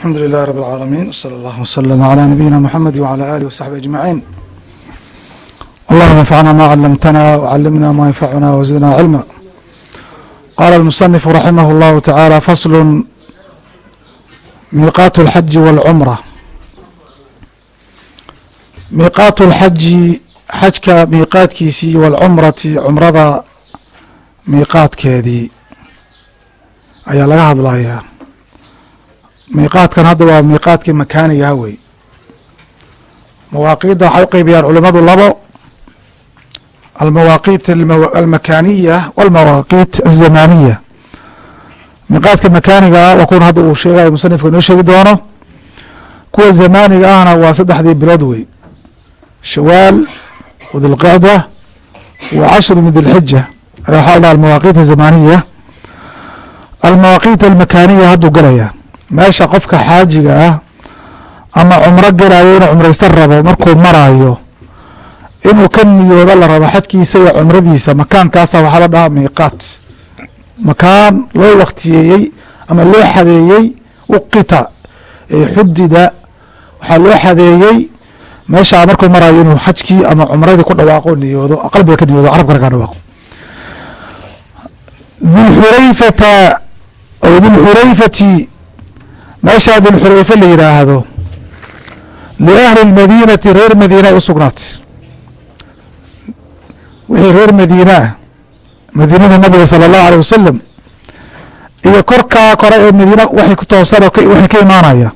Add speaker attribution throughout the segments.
Speaker 1: alxamdu lilahi rab alcaalamiin sala allahu waslama calaa nabiyina muxamedi wacalaa alih wasaxbi ajmaciin allahuma anfacna maa calamtana wcalimna maa yanfacuna wasidna cilma qaala almusanifu raximah llahu tacaala faslun miiqaatu alxaji waalcumra miiqaatu alxaji xajka miiqaadkiisii waalcumrati cumrada miiqaadkeedii ayaa laga hadlayaa miiqaadkan hadda waa miiqaadkii makaanigaha wey mawaaqiidda waxay u qeybiyaan culimadu labo. Almawaaqiit almakaniya walmawaaqiit azamaniya miiqaadka makaaniga ah waa kuwan hadda uu sheegayo musanifka inoo sheegi doono. Kuwa zamaniga ahna waa saddexdii bilood wey shawaal wadilqicda wa cashru min dilxija ayaa waxaa la dhaha almawaaqiit azamaniya almawaaqiit almakaniya hadduu galayaa meesha qofka xaajiga ah ama cumro gelayo inuu cumraysta rabo markuu maraayo inuu ka niyoodo la rabo xajkiisa iyo cumradiisa makaankaasa waxaa la dhahaa miiqaat. Makaan loo waktiyeeyey ama loo xadeeyey uqita ee xudida waxaa loo xadeeyey meeshaa markuu maraayo inuu xajkii ama cumradii ku dhawaaqo niyoodo qalbiga ka niyoodo carabka ka dhawaaqo. Dulxurayfata aw dulxurayfati meeshaa binxulayfe la yidhaahdo liahli lmadiinati reer madiina ay u sugnaatay. Wixii reer madiina ah madiinada nabiga sala allahu aleyh wasalam iyo korkaa kore ee madiina waxay ku toosan waxay ka imaanaya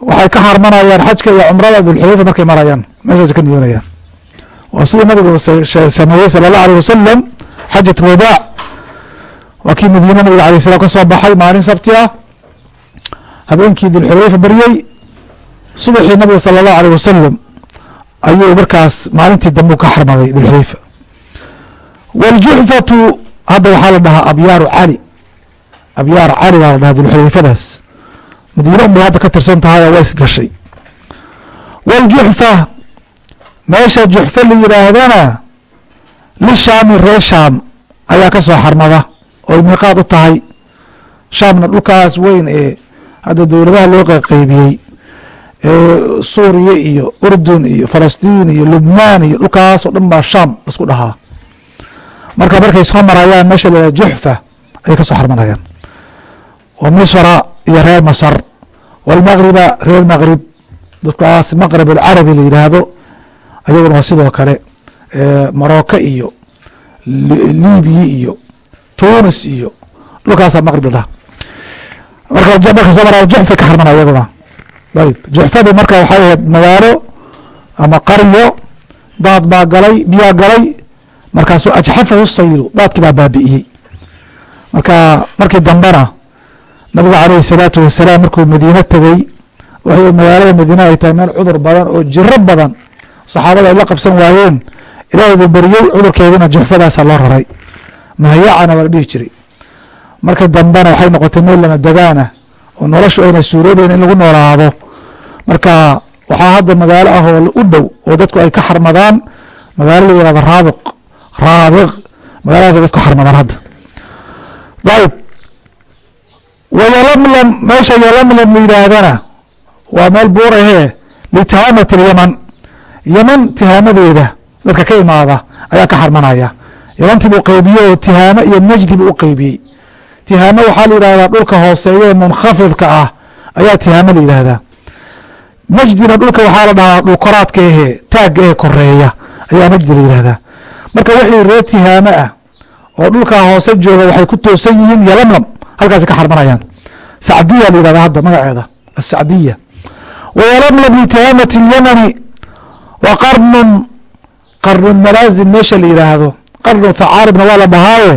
Speaker 1: waxay ka harmanayaan xajka iyo cumrada dulxulayfa markay marayaan. Meeshaas ka niyoonayaan. Waa siduu nabigu sameeyey sala allahu aleyh wasalam xajat lwadaac waa kii madiina nabiga alayh salam ka soo baxay maalin sabti ah habeenkii dulxulayfa baryey subaxii nabiga sala allahu aleyh wasalam ayuu markaas maalintii dambu ka xarmaday dulxulayfa wاljuxfatu hadda waxaa la dhahaa abyaaru cali. Abyaar cali baa la dhahaa dulxulayfadaas madiina unbay hadda ka tirsan tahay oo ways gashay wاljuxfa meesha juxfa la yidhaahdana lishaami ree shaam ayaa ka soo xarmada oy miiqaad u tahay. Shaamna dhulkaas weyn ee hadda dowladaha loo qaqeybiyey suuriya iyo urdun iyo falastiin iyo lubnaan iyo dhulkaas oo dhan baa shaam la isku dhahaa. Marka markay soo marayaan meesha la juxfa ayay ka soo xarmanayaan. Wa misra iyo reer masar. Walmaqriba reer maqrib dhulkaas maqrib alcarabi la yidhaahdo ayaguna waa sidoo kale marocco iyo libiya iyo tunis iyo dhulkaasa maqrib la dhaha marka marka soo mara juxfa ka xarmana iyaguna ayb juxfadu marka waxay ahayd magaalo ama qaryo daad baa galay biyaa galay markaasuu ajxafahu saylu daadkii baa baabi'iyey. Marka markii dambena nabigu caleyhi salaatu wasalaam markuu madiine tegey waxay magaalada madiine ay tahay meel cudur oo jiro badan saxaabada ay la qabsan waayeen ilaahay buu beriyey cudurkeedina juxfadaasa loo raray. Mahayacana waa la dhihi jiray marka dambena waxay noqotay meel lama degaana oo noloshu ayna suuroobeyn in lagu noolaado. Marka waxaa hadda magaalo ah oo u dhow oo dadku ay ka xarmadaan magaalo la yihahdo raabiq raabiq. Magaaladaas dadku xarmadaan hadda. Ayb wayalamlam meesha yalamlam la yidhaahdana waa meel buur ahee litihaamat alyaman. Yaman tihaamadeeda dadka ka imaada ayaa ka xarmanaya. Yamantii buu qeybiye oo tihaamo iyo najdi buu u qeybiyey tihaamo waxaa la yidhahdaa dhulka hooseeya ee munkhafidka ah ayaa tihaamo la yidhaahdaa najdina dhulka waxaa la dhahaa dhulkoraadka ehe taagga ee koreeya ayaa najdi la yidhahdaa. Marka wixii reer tihaamo ah oo dhulkaa hoose jooga waxay ku toosan yihiin yalamlam halkaasi ka xarmanayaan sacdiya la yidhahdaa hadda magaceeda asacdiya wayalamlam litihaamati اlyamani wa qarnun qarnu malaazim meesha la yidhaahdo. Qarnu thacaaribna waa la dhahaaye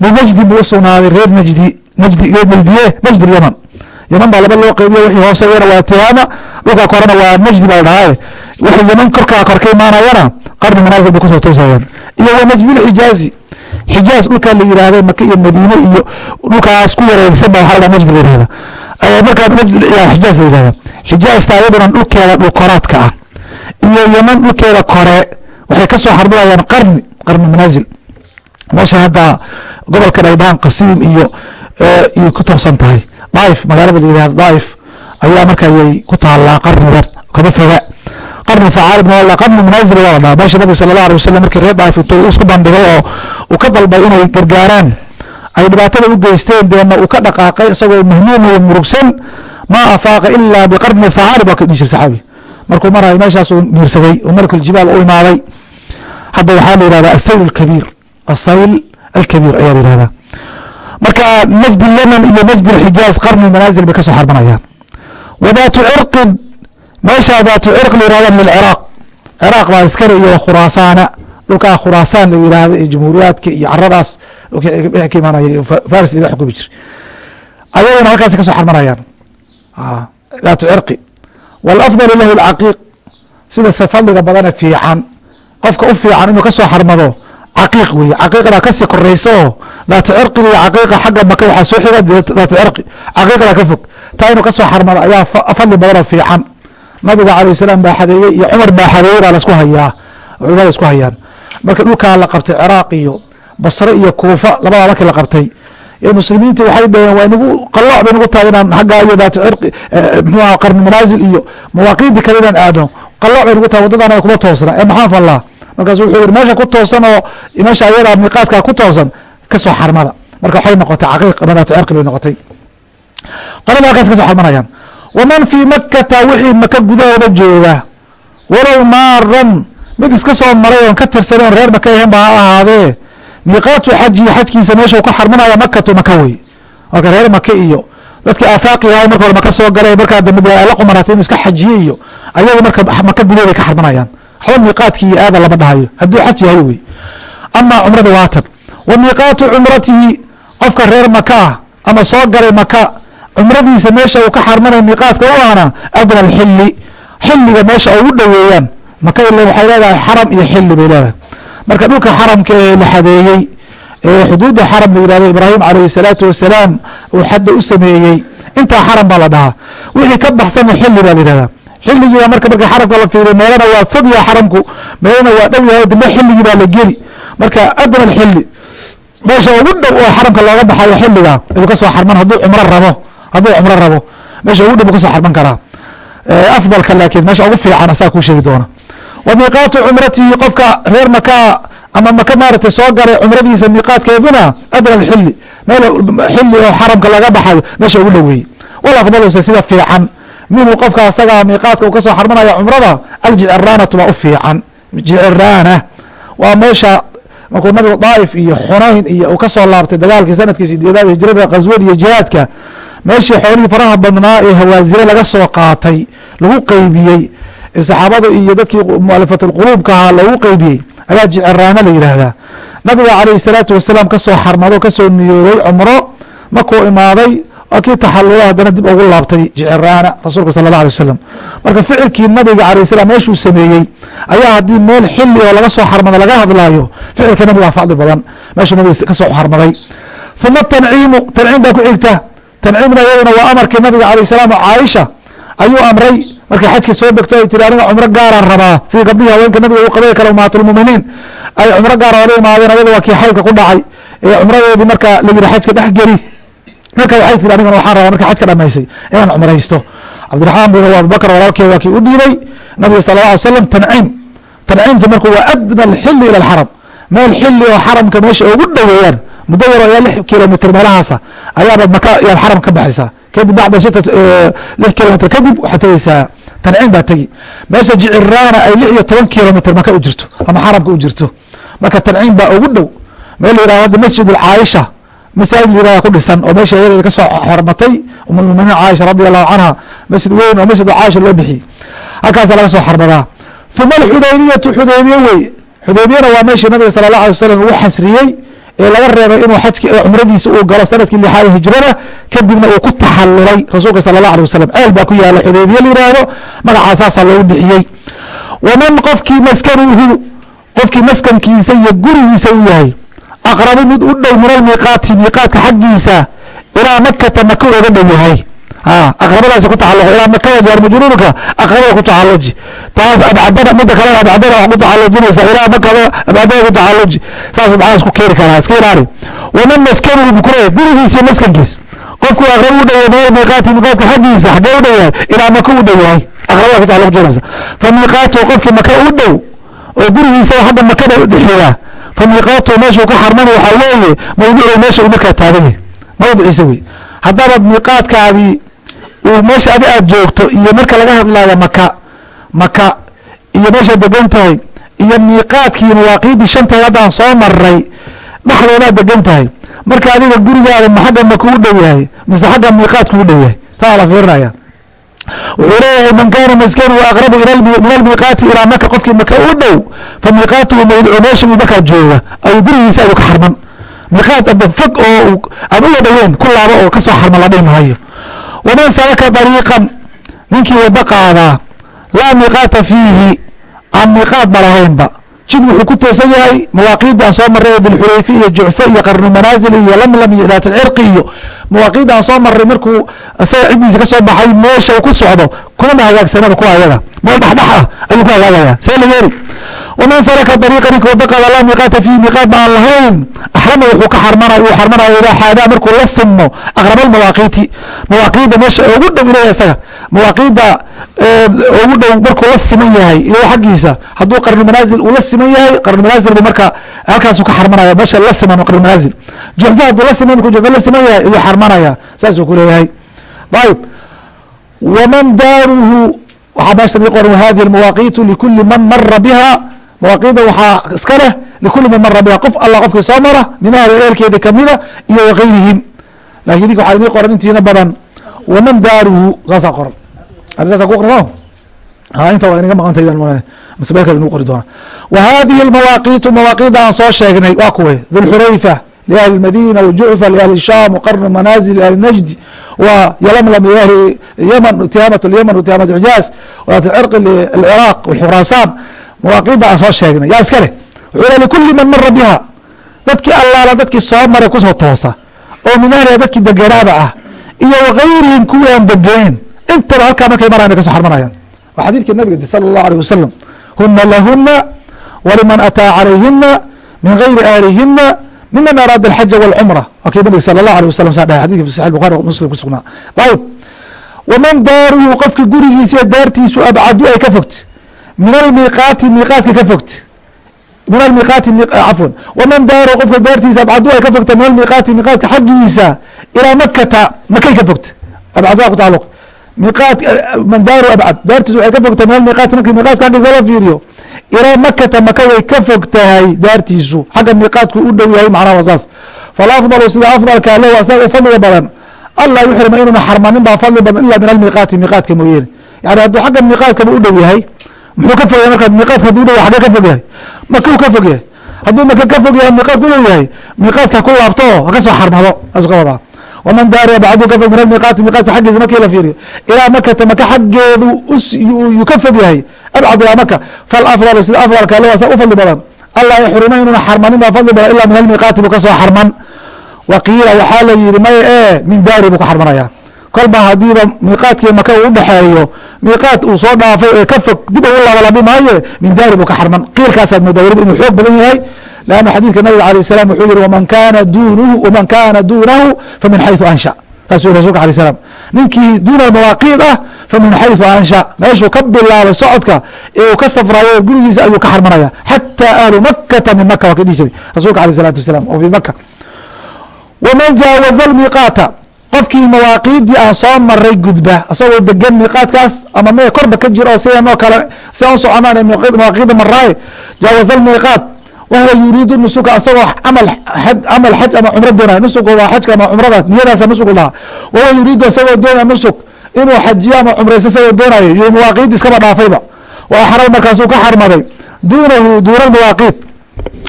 Speaker 1: linajdi buu usugnaaday reer najdi najdi najdiye najd yaman yaman baa laba loo qeybiyo wixii hooseeyana waa tihaama dhulka korena waa najdi baa la dhahaaye wixii yaman korkaa kor ka imaanayana qarni manaazil bay ku soo toosayaan. Iyo wa najdilxijaazi xijaaz dhulkaa la yidhaahda maka iyo madiine iyo dhulkaas ku wareegsan baa waxaa la najd la yidhahda markaa xijaaz la yidhahda xijaazta ayaduna dhulkeeda dhulkoraadka ah. Iyo yaman dhulkeeda kore waxay ka soo xarminayaan qarni qarni manaazil meesha hadda gobolkan ay qasiim iyo iyo ku toosan tahay. Daaif magaalada la yihahdo daaif ayaa marka ayay ku taallaa qarnidan kama foga. Qarni facaalib qarni manaazil waa la meesha nabiga sala allah alay wasalam markii reer daafito uu isku bandhigay oo uu ka dalbay inay gargaaraan ay dhibaatada u geysteen deena uu ka dhaqaaqay isagoo mahmuumayo murugsan? Maa afaaqa ilaa biqarni facaalib waa ka dhihi jir saxaabi. Markuu marayo meeshaasuu miirsaday oo malkuljibaal u imaaday. Hadda waxaa la yihahdaa asayl alkabiir asayl alkabiir ayaa yihahdaa marka nafdi yemen iyo nafdi xijaaz qarni manaasil bay ka soo xarbanayaan wadaatu cirqin meeshaa daatu cirq layihahdan lilciraaq ciraaq baa iskale iyo khuraasaana dhulkaa khuraasaan la yihahda ee jamhuuriyaadka iyo caradaas dhex ka imaanaya faris laga xukumi jir ayagana halkaas ka xarbanayaan daatu cirqi waalafdalu lahu alcaqiiq sida fadliga badane fiican qofka u fiican inuu ka xarmado caqiiq wey caqiiqdaa ka sii koraysaoo daata cirqiga iyo caqiiqa xagga maka waxaa soo xiga daata cirqi caqiiqdaa ka fog taa inuu ka soo xarmada ayaa fadli badanoo fiican nabiga calayh salaam baa xadeeyey iyo cumar baa xadeeyey baa lasku hayaa culimada isku hayaan marka dhulkaa la qabtay ciraaq iyo basre iyo kuufa labadaa markii la qabtay muslimiinta waxay dhaheen waa nagu qalooc bay nagu tahay inaan xaggaa iyo daata cirqi muxuuha qarni manaasil iyo mawaaqiidii kale inaan aado qalooc bay nagu tahay waddadaana kuma toosna ee maxaan fallaa markaasu wuxuu yihi meesha ku toosan oo meesha ayadaa miiqaadkaa ku toosan ka soo xarmada. Marka waxay noqotay caqiiq ama daatu cirqi bay noqotay. Qolada halkaas ka soo xarmanayaan. Waman fii makata wixii maka gudahooda jooga walow maaran mid iska soo maray oon ka tirsanen reer maka ahayn ba ha ahaadee miiqaatu xajihi xajkiisa meesha ka xarmanaya makatu maka wey. Marka reer maka iyo dadkii aafaaqi ahay marka hore maka soo galay markaa dambe la qumanatay inu iska xajiye iyo ayagu marka maka gudaheeda ka xarmanayaan waxba miiqaadkii iyo aada lama dhahayo hadduu xaj yahay wey amaa cumrada waatan wa miiqaatu cumratihi qofka reer maka ah ama soo galay maka cumradiisa meesha uu ka xarmanay miiqaadka u ahna adna alxili xilliga meesha ugu dhoweeyaan maka ile waxay leedahay xaram iyo xili bay leedahay. Marka dhulka xaramka ee la xadeeyey ee xuduudda xaram la yihahdo ibraahim calayhi salaatu wasalaam uu xadda u sameeyey intaa xaram baa la dhahaa. Wixii ka baxsana xili baa la yihahdaa xiligiiba marka marka xaramka la fiiriyo meelana waa fog yaha xaramku meelana waa dhow yahay dambe xiligii baa la geli. Marka adna alxili meesha ugu dhow oo xaramka looga baxayo xilliga ayuu ka soo xarman hadduu cumro rabo hadduu cumro rabo meesha ugu dhow buu ka soo xarman karaa. Afdalka laakiin meesha ugu fiican asaa kuu sheegi doona. Wa miiqaatu cumratihi qofka reer maka ama maka maaragtay soo galay cumradiisa miiqaadkeeduna adna alxili meel xili oo xaramka laga baxayo meesha ugu dhoweeyey wal afdaluse sida fiican minhu qofka asagaa miiqaadka uu ka soo xarmanaya cumrada aljiciraanatu baa u fiican. Jiciraana waa meesha markuu nabigu daaif iyo xunayn iyo uu ka soo laabtay dagaalkii sannadkii sideedaad hijrada qaswada iyo jihaadka meeshii xoolihii faraha badnaa ee hawaasire laga soo qaatay lagu qeybiyey saxaabada iyo dadkii mualifatulquluubkahaa lagu qeybiyey ayaa jiciraana la yidhaahdaa nabiga calayhi salaatu wasalaam ka soo xarmado ka soo niyooday cumro markuu imaaday waa kii taxalula haddana dib ugu laabtay jiciraana rasuulka sala allah alay wasalam marka ficilkii nabiga alayh salam meeshuu sameeyey ayaa haddii meel xili oo laga soo xarmado laga hadlaayo ficilka nabiga fadli badan. Meeshuu nabiga ka soo xarmaday. Uma tanciimu tanciim baa ku xigta. Tanciimna iyaduna waa amarkii nabiga alayh salaam oo caaisha ayuu amray. Markay xajka soo degto ay tiri aniga cumro gaaraan rabaa. Sidii gabdhihii haweenka nabiga u qabay kale umahatulmuminiin ay cumro gaara oola imaadeen ayada waa kii xaydka ku dhacay. Ee cumradeedii marka la yidhi xajka dhex geli marka waxay tiri anigana waxaan rabaa marka xajka dhamaysay inaan cumraysto. Cabdiraxmaan bin abubakr walaalkee waa kii u dhiibay. Nabiga sala alla alay slam tanciim tanciimta marka waa adna alxili ila alxaram meel xili oo xaramka meesha ugu dhoweeyaan muddo yaro ilaa lix kilomitr meelahaasa ayaabaad maka yaad xaram ka baxaysaa kadib bacda sita lix kilomitr kadib waxaad tegeysaa tanciim baa tegi meesha jiciraana ay lix iyo toban kilomitr maka u jirto ama xaramka u jirto. Marka tanciim baa ugu dhow. Meel la yihahdo hadda masjid alcaaisha masaajid la yihahda ku dhisan oo meesha iyada ka soo xormatay umulmuminiin caaisha radi allahu canha masjid weyn oo masjid caaisha loo bixiyey. Halkaasa laga soo xarmadaa uma alxudaybiyatu xudaybiye wey xudaybiyana waa meeshii nabiga sala allah alay wasalam ugu xasriyey ee laga reebay inuu xajki cumradiisa uu galo sannadkii lixaad hijrada kadibna uu ku taxalulay rasuulka sala allah alay wasalam ceel baa ku yaalla xudaybiye la yihahdo magacaasaasaa loogu bixiyey. Waman qofkii maskanuhu qofkii maskankiisa iyo gurigiisa u yahay aqrabu mid u dhow min almiiqaati miiqaadka xaggiisa ilaa makata maka oga dhow yahay. Aqrabadaas ku tacaluq ilaa makada jaar majruurka aqrabada ku tacaluji taas abcadada mida kalena abcadada wax ku tacalujinaysa ilaa makada abcadada ku tacaluji saas maxaa isku keeni karaa iska ilaali. Waman maskanuhu bukure gurigiisa maskankiis. Qofku aqrab u dhow yahay miiqaati miiqaatka xaggiisa xaggee u dhow yahay ilaa maka u dhow yahay aqrabada ku tacalluq jiraysa fa miiqaatuhu qofkii maka u dhow oo gurigiisa hadda makada udhexiyaa fa miiqaatuhu meeshuu ka xarmana waxaa weeye mawducu meesha uu markaa taagan yahay mawduciisa wey haddabaad miiqaadkaadii uu meesha adi aad joogto iyo marka laga hadlaayo maka maka iyo meeshaad degan tahay iyo miiqaadkii mawaaqiiddii shanteed haddaan soo maray dhexdoodaad degan tahay. Marka adiga gurigaada ma xagga maka u dhow yahay mise xagga miiqaadku u dhow yahay taa la fiirinaya wuxuu leeyahay man kana maskanuhu aqrabu min almiiqaati ilaa maka qofkii maka u dhow fa miiqaatuhu mawducu meesha uu markaa jooga ayuu gurigiisa ayuu ka xarman. Miiqaad aba fog oo aan uga dhoweyn ku laabo oo ka soo xarman la dhihi maayo. Waman salaka dariiqan ninkii wada qaadaa laa miiqaata fiihi aan miiqaad ba lahaynba jid wuxuu ku toosan yahay mawaaqiidaan soo maray dilxulayfi iyo jucfo iyo qarnu manaasil iyo lamlam iyo daat alcirqi iyo mawaaqiidaan soo maray markuu isaga ciddiisa ka baxay meesha uu ku socdo kumana hagaagsanaba kuwa ayaga meel dhexdhex ah ayuu ku hagaagaya see la yeeli waman salaka wada qaada laa miiqaata fiihi miiqaad baan lahayn axrama wuxuu ka xarmanay uu xarmanaya idaa xaadaa markuu la sinmo aqraba almawaaqiiti mawaaqiidda meesha ugu dhow ilaya isaga mawaaqiidda ugu dhow markuu la siman yahay ilo xaggiisa hadduu qarnu manaasil uu la siman yahay qarnu manaasil bu marka halkaasuu ka xarmanaya meesha la siman qarnu manaasil juxfa hadduu la siman markuu juxfa la siman yahay ayuu xarmanaya saasuu ku leeyahay waman daaruhu waxaa meesha qoran hadihi almawaaqiitu likuli man mara biha mawaaqiidda waxaa iska leh likuli man mara biha qof alla qofkii soo mara min ahli eelkeeda kamida iyo wagayrihim laakiin ninka waxaa inii qoran intiina badan waman daaruhu? Saasaa qoran. Saasa ku ha inta waa inaga maqantaydan mase meel kale inuu qori doona wa hadihi almawaaqiitu aan soo sheegnay waa kuway dhulxurayfa liahli madina wajucfa liahli sham waqarnu manazil liahli najdi wa ylamlam liahli ymn tihamat lymn tihamat xijaaz waat cirqi lciraaq wxurasaan mawaaqida aan soo sheegnay. Yaa iska leh? Wuxuu le likuli man mara biha. Dadkii allaala dadkii soo maray ku soo toosa oo min ahliha dadkii deganaaba ah iyo wakayrihim kuwii aan degenayn intaba halkaa markay maraan bay ka soo xarmanayaan waa xadiidkii nabiga sala allahu alيh wasalam huna lahuna waliman ataa calayhina min gayri ahlihina miman araada alxaja walcumra waa kii nabiga sala allahu alيh wasalam saa dhahay xadidki saxi bukhari muslim ku ayib waman daaruhu qofkii gurigiisa iyo daartiisu abcadu ay ka fogta min almiiqaati miiqaatka ka fogta min almiiqaati cafwan waman daaruhu qofka daartiisa abcadu ay ka fogta min almiiqaati miiqaatka xaggiisa ilaa makata makay ka fogta abcad waa ku tacalluq miiqaat man daaru abcad daartiisa waxay ka fogta min almiiqaati markii miiqaatka xaggiisa la fiiriyo ilaa makata maka way ka fog tahay daartiisu xagga miiqaadku u dhow yahay macnaha saas falafdalu sida afdalka lahu asaga u fadliga badan allah yuxrima inuuna xarmanin baa fadli badan ila min almiiqaati miiqaadka mooyeene yani hadduu xagga miiqaadkaba u dhow yahay muxuu ka fog yahay marka miiqaadka haduu dhow xagee ka fog yahay maka u ka fog yahay hadduu maka ka fog yahay miiqaadka u dhow yahay miiqaadka ku laabto oo ha ka soo xarmado. Saasuu ka wadaa waman daariya bacdu ka fog min almiiqaati miiqaadka xaggiisa markii la fiiriyo. Ilaa makata maka xaggeedu yuu ka fog yahay. Abcad ilaa maka. Falafdalu sida afdalka lahu asaga u fadli badan. Allah yaxrima inuuna xarmanin baa fadli badan ilaa min almiiqaati buu ka soo xarman. Waqiila waxaa la yihi maya e min daari buu ka xarmanaya kolba hadiiba miiqaadkii maka uu udhexeeyo miiqaad uu soo dhaafay ee ka fog dib ugu labalaabi maaye min daari buu ka xarman qiilkaasaad moodaa weliba inuu xoog badan yahay lanna xadiidka nabiga alayh salam wuxuu yihi waman kana dunuhu waman kana duunahu famin xayثu ansha saasuu yhi rasulka alay slam ninkii duuna mawaaqiid ah famin xayثu ansha meeshuu ka bilaabay socodka ee uu ka safrayo gurigiisa ayuu ka xarmanaya xatى ahlu makata min maka waa ka dhihi jiray rasulka alيh الsalatu wasalam oo fi maka waman jaawaza miiqaata qofkii mawaaqiidii aan soo maray gudba isagoo degan miiqaadkaas ama me korba ka jira oo sidan oo kale sidan u soconaan mawaaqiida maraaye jaawaza miiqaat wahuwa yuriidu nusuka asagoo camal camal xaj ama cumro doonaya. Nusuga waa xajka ama cumrada niyadaasa nusug lahaa. Wahuwa yuriidu asagoo doonaya nusuk inuu xajiyo ama cumrayso isagoo doonayo iyo mawaaqiid iskaba dhaafayba. Wa axram markaasuu ka xarmaday. Duunahu duuna mawaaqiid.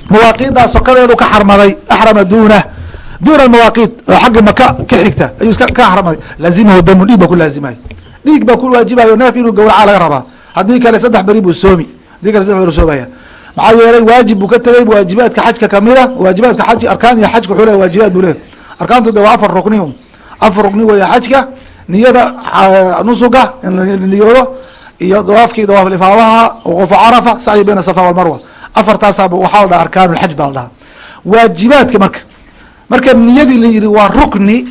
Speaker 1: Mawaaqiiddaa sokadeedu ka xarmaday axrama duunah duuna mawaaqiid oo xagga maka ka xigta ayuu iska ka xarmaday laazimahu damun dhiig baa ku laazimayo dhiig baa ku waajibayo neef inuu gawraca laga rabaa haddii kale saddex beri buu soomi haddii kale saddex beri soomaya maxaa yeelay waajib buu ka tegey waajibaadka xajka kamida waajibaadka xaj arkaan iyo xajka wuxuu le waajibaad buu leeyahy arkaantu de waa afar rukni afar rukni weeye xajka niyada nusuga in la niyoodo iyo dawaafkii dawaaf ifaadaha wqufu carafa sacyi bayna safa walmarwa afartaasaa waxaa la dhaha arkaan lxaj baa la dhahaa waajibaadka marka marka niyadii la yihi waa rukni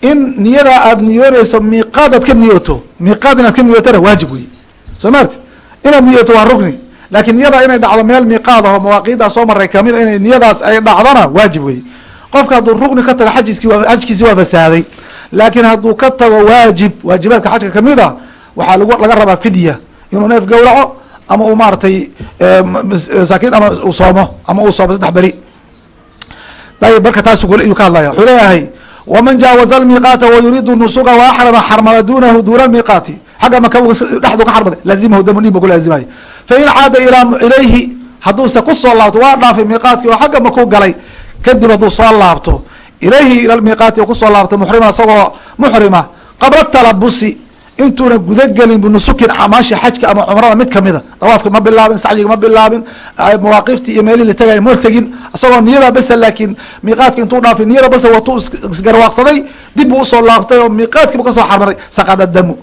Speaker 1: in niyadaa aad niyoonayso miiqaad aad ka niyooto. Miiqaad inaad ka niyootona waajib wey soo maartid inaad niyooto waa rugni laakiin niyadaa inay dhacdo meel miiqaad aho mawaaqiiddaa soo maray ka mid inay niyadaas ay dhacdona waajib wey qofka hadduu rugni ka tago xajkiisi waa fasaaday. Laakiin hadduu ka tago waajib waajibaadka xajka ka mid a waxaa lag laga rabaa fidya. Inuu neef gowraco ama uu maaratay masaakiin ama uu soomo ama uu soomo saddex beri dayib marka taas yuu ka hadlaya wuxuu leeyahay waman jaawaza almiiqaata wayuriidu nusuga waaxrama xarmala duunahu duuna almiiqaati. Xagga maka dhexdu ka xarmaday laazimahu damu dhiig ba ku laazimaya fain caada ilayhi hadduuse ku soo laabto waa dhaafay miiqaadkii oo xagga makuu galay kadib hadduu soo laabto ilayhi ila miiqaati ku soo laabto muxriman isagoo muxrima qabla talabusi intuuna gudagelin binusukin amaasha xajka ama cumrada mid kamida dawaafka ma bilaabin sacyiga ma bilaabin mawaaqiftii iyo meelihii la tegay ma tegin isagoo niyada basa laakiin miiqaadka intuu dhaafay niyada basa watuu isgarwaaqsaday dib buu u soo laabtay oo miiqaadkiibu ka soo xarmaray saqada damu.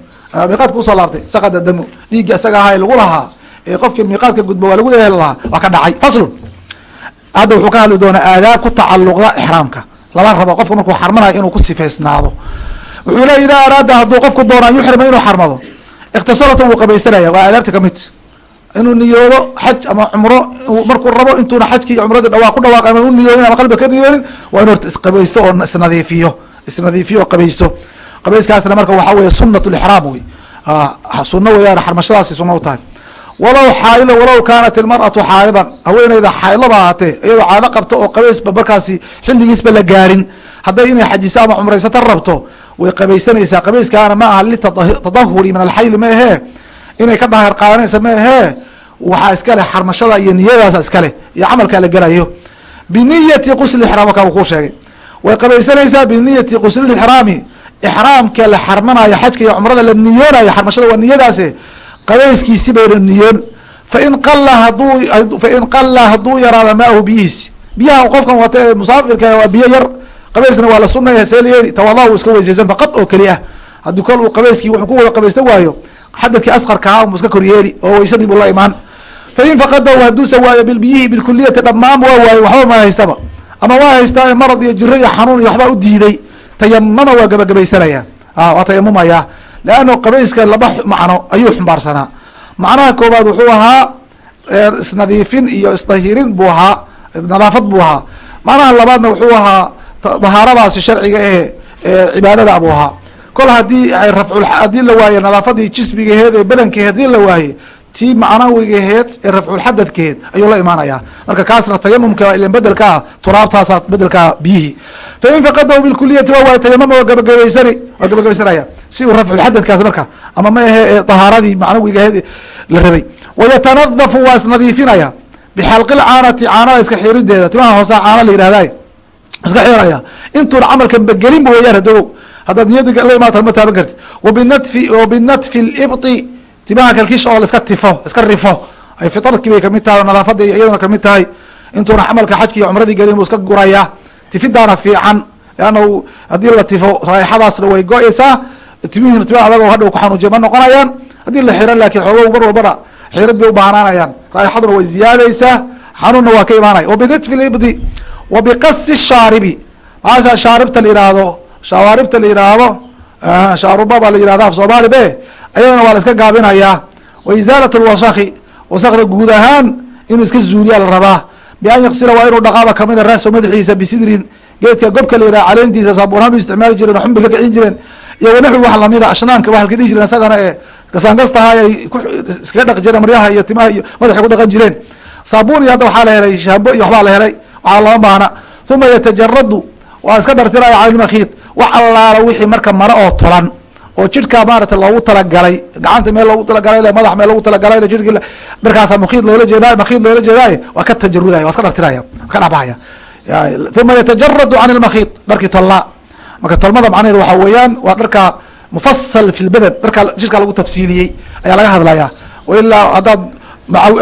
Speaker 1: Miiqaadka u soo laabtay saqada damu. Dhiigga isaga ahaa lagu lahaa ee qofkii miiqaadka gudba waa lagu leeyahi lahaa waa ka dhacay. Faslun hadda wuxuu ka hadli doonaa aadaab ku tacaluqda ixraamka. Lala rabo qofka markuu xarmanayo inuu ku sifaysnaado wuxuu le idaa araada hadduu qofku doono an yuxrima inuu xarmado. Ikhtisaaratan wuu qabaysanaya waa aadaabta ka mid inuu niyoodo xaj ama cumro markuu rabo intuuna xajkii iyo cumradii dhawaa ku dhawaaq ama u niyoonin ama qalbiga ka niyoonin waa inu horta isqabaysto oo isnadiifiyo isnadiifiyo oo qabaysto. Qabayskaasna marka waxaa weeye sunat lixraam wey sunno weeyaan xarmashadaasi sunno u tahay. Walow xaaida walow kaanat ilmar'atu xaaidan haweeneyda xaaidlaba ahaatee iyadoo caado qabto oo qabaysba markaasi xilligiisba la gaarin. Hadday inay xajiso ama cumraysato rabto way qabaysanaysaa. Qabayskaana ma aha litadahuri min alxayli ma ahee. Inay ka daahir qaadanaysa ma ahee. Waxaa iskale xarmashada iyo niyadaasa iskale iyo camalkaa la gelayo biniyati qusli ixraam wakaa uu kuu sheegay. Way qabaysanaysaa biniyati qusli ixraami. Ixraamka la xarmanayo xajka iyo cumrada la niyoonayo xarmashada waa niyadaase. Qabayskiisi bayna niyoon. Fain qala haduu fain qala hadduu yaraado maahu biyihiisi biyaha qofkan wata ee musaafirka waa biyo yar qabaysna waa la sunaya seelyeeli tawada u iska weysaysan faqad oo keli ah. Haddii kol uu qabayskii wuxuu ku wada qabaysta waayo xadadkii asqarka ahaa mu iska koryeeli oo weysadii buu la imaan. Fain faqadahu hadduusa waayo bilbiyihi bilkuliyati dhammaan waa waayo waxba ma haystaba. Ama waa haystaa marad iyo jiro iyo xanuun iyo waxbaa u diiday tayamama waa gabagabaysanaya waa tayamumaya leanno qabayska laba macno ayuu xumbaarsanaa. Macnaha koobaad wuxuu ahaa isnadiifin iyo isdahirin buu ahaa nadaafad buu ahaa. Macnaha labaadna wuxuu ahaa dahaaradaasi sharciga ehe cibaadada buu ahaa. Kol haddii rafcul haddii la waaye nadaafadii jismigaheed ee badankeed haddii la waaye tii macnawigaheed ee rafculxadadkeed ayuu la imaanaya. Marka kaasna tayamumka ilan bedelka ah turaabtaasaa bedelkaa biyihii fain faqadahu bilkuliyati waa waaye tayamama waa gabagabaysani waa gabagabaysanaya. Si uu rafculxadadkaas marka ama ma ahe dahaaradii macnawigaheed la rabay. Wayatanadafu waa isnadiifinaya bixalqilcaanati caanada iska xiirideeda timaha hoosaa caana la yihahday iska xiraya intuuna camalkan begelinba weyaan hadogow haddaad niyada la imaata ma taaban kartid. Wabinatfi wabinatfi libti timaha kalkisha oo laiska tifo iska rifo. Ay fitarkii bay ka mid tahay nadaafada iyaduna ka mid tahay. Intuuna camalka xajki iyo cumradii gelin buu iska gurayaa tifidaana fiican. Leanna haddii la tifo raaixadaasna way go-eysaa timihiina tima adagoo hadhow ku xanuujiya ma noqonayaan. Haddii la xiro laakiin xoogo mar walbana xirad bay ubaahnanayaan raaixaduna way ziyaadaysaa. Xanuunna waa ka imaanaya. Wabinatfi libdi wabiqasi shaaribi. Maasha shaaribta la yihahdo shawaaribta la yidhaahdo shaaruba baa la yihahda af soomaali be ayadana waa la iska gaabinayaa. Wa isaalat lwasaki wasakda guud ahaan inuu iska zuuliya la rabaa. Bian yaksila waa inuu dhaqaaba kamida raaso madaxiisa bisidrin geedka gobka la yihah caleentiisa saabuunhaan u isticmaali jireen xumbi ka kicin jireen iyo wanaxwi wax lamida ashnaanka waa halka dhihi jireen isagana ee gasaangastaha ay iskaga dhaqi jireen maryaha iyo timaha iyo madaxay ku dhaqan jireen. Saabuun iyo hadda waxaa la helay shaambo iyo waxbaa la helay lama baahna. Uma yatajaradu waa iska dhartiraya cala lmakhiid wax allaala wixii marka mare oo tolan oo jidhka maarata loogu talagalay gacanta meel loogu talagalay madax meel loogu talagalay jidhki markaasa mkiid loola jeeda makhiid loola jeedaay waa ka tajarudaya waa iska dhartiraya ka dhexbahaya uma yatajaradu can lmakhiid dharkii tollaa marka tolmada macnaheed waxaa weeyaan waa dharka mufasal fi lbadan dharka jidhka lagu tafsiiliyey ayaa laga hadlaya ilaa haddaad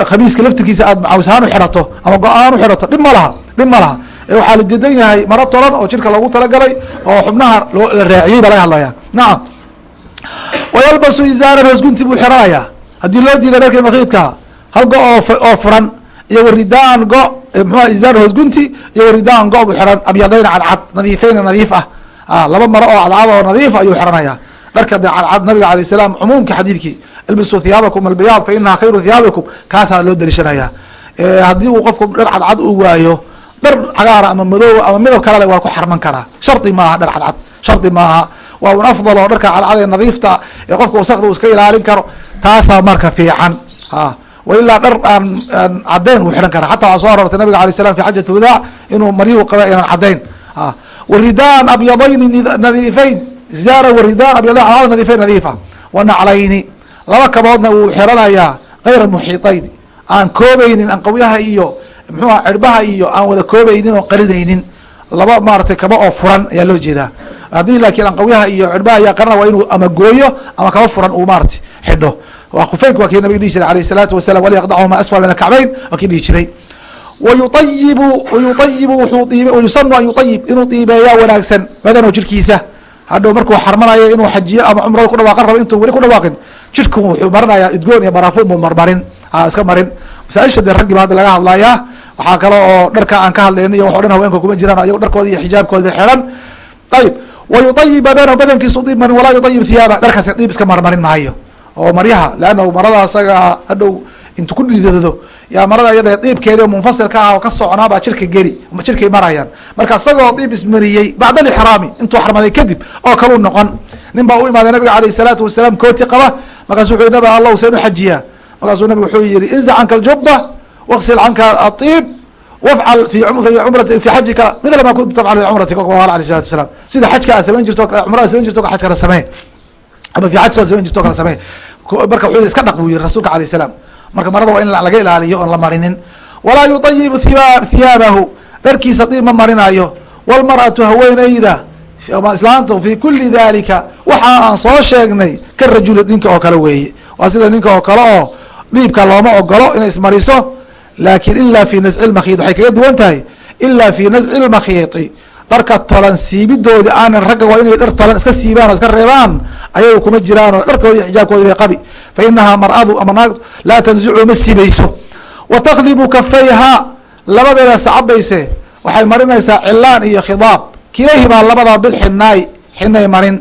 Speaker 1: khamiiska laftirkiisa aad macawishaan u xirato ama go'aan u xirato dhib ma laha dhib ma laha. Waxaa la diidan yahay maro tolan oo jidhka loogu talagalay oo xubnaha la raaciyey baa laga hadlaya nacam wayalbasu izaaran hoosgunti buu xiranaya haddii loo diiday dharkii makiidka hal go oo furan iyo waridaan go mxua izaar hoosgunti iyo waridaan go buu xiran abyadayna cadcad nadiifeyna nadiif ah. Laba maro oo cadcad oo nadiifa ayuu xiranaya dharka de cadcad nabiga alayh salaam cumuumka xadiidkii ilbisuu thiyaabakum albayaad fa inaha khayru thiyaabikum. Kaasaa loo daliishanaya. Haddii uu qofku dhar cadcad uu waayo dhar cagaara ama madooba ama midab kalale waa ku xarman karaa. Shardi maaha dhar cadcad shardi maaha. Waa un afdal oo dharka cadcad ee nadiifta ee qofka wasakda uu iska ilaalin karo. Taasaa marka fiican. Wailaa dhar aan cadayn uu xihan kara xataa waxaa soo aroortay nabiga alay slam fi xajat wadaac inuu maryuhu qaba inaan cadayn waridaan abyadayni nadiifayn. Ziyaara waridaan abyadayn nadiifayn nadiifa. Wanaclayni laba kaboodna wuu xiranayaa gayra muxiitayn aan koobaynin anqawyaha iyo mxuuha cirbaha iyo aan wada koobaynin oo qarinaynin laba maaratay kaba oo furan ayaa loo jeedaa. Haddii laakiin anqawyaha iyo cirbaha ayaa qarana waa inuu ama gooyo ama kaba furan uu maarata xidho. Khufeynka waa kii nabig dhihi jiray alayh الsalaatu wasalam walyaqdachuma asfal min akacbayn waa kii dhihi jiray. Wayuayibu wayuayibu wayusanu an yuayib inuu diibeeyaa wanaagsan badano jirkiisa hadhow markuu xarmanayo inuu xajiyo ama cumrada ku dhawaaqan rabo intuu weli ku dhawaaqin jirku wuxuu marinayaa idgoon iyo baraafuun buu marmarin iska marin. Masaaisha dee raggiiba hadda laga hadlayaa. Waxaa kale oo dharka aan ka hadlayna iyo wax o dhan haweenka kuma jiraan ayago dharkooda iyo xijaabkooda xeran ayib wayuayib badano badankiisu diib marin walaa yuayib thiyaaba. Dharkaas diib iska marmarin maayo. Oo maryaha leanna marada asaga hadhow intu ku dhidado yaa marada iyada diibkeedi munfasilka ah oo ka soconaabaa jirka geli jirkay marayaan. Marka isagoo diib ismariyey bacda alixraami intuu xarmaday kadib oo kaluu noqon. Nin baa u imaaday nabiga alayh salaatu wasalaam kooti qaba markaasu wuxu nabi allah seen uxajiyaa markaasuu nabigu wuxuu yihi inzac canka aljuba waksil canka aiib wafcal fi fi xajika midla ma tafcal fi cumratika qaala alayh salatu wasalaam sida xajka aad samayn jirto cumrada samayn jirto xajkana samee ama fi xaj saa samayn jirto kala samee marka wuxuu iska dhaq buu yihi rasuulka alayh salaam. Marka marada waa in laga ilaaliyo oon la marinin. Walaa yuayibu thiyaabahu. Dharkiisa diib ma marinayo. Walmar'atu haweeneyda islaanta fi kuli dalika waxa aan soo sheegnay ka rajuli ninka oo kale weeye. Waa sida ninka oo kale oo dhiibka looma ogolo inay ismariso laakin ila fi nasci lmakhiid waxay kaga duwan tahay ila fi nasci lmakhiiti dharka tolan siibidoodi aanan ragga waa inay dhar tolan iska siibaan oo iska reebaan ayaga kuma jiraan oo dharkoodi iyo xijaabkoodi bay qabi. Fa inahaa mar'adu ama naag laa tanzicu ma siibayso wa takdibu kafayha labadeeda sacabayse waxay marinaysaa cilaan iyo khidaab kilayhimaa labadaa bil xinaay xinay marin.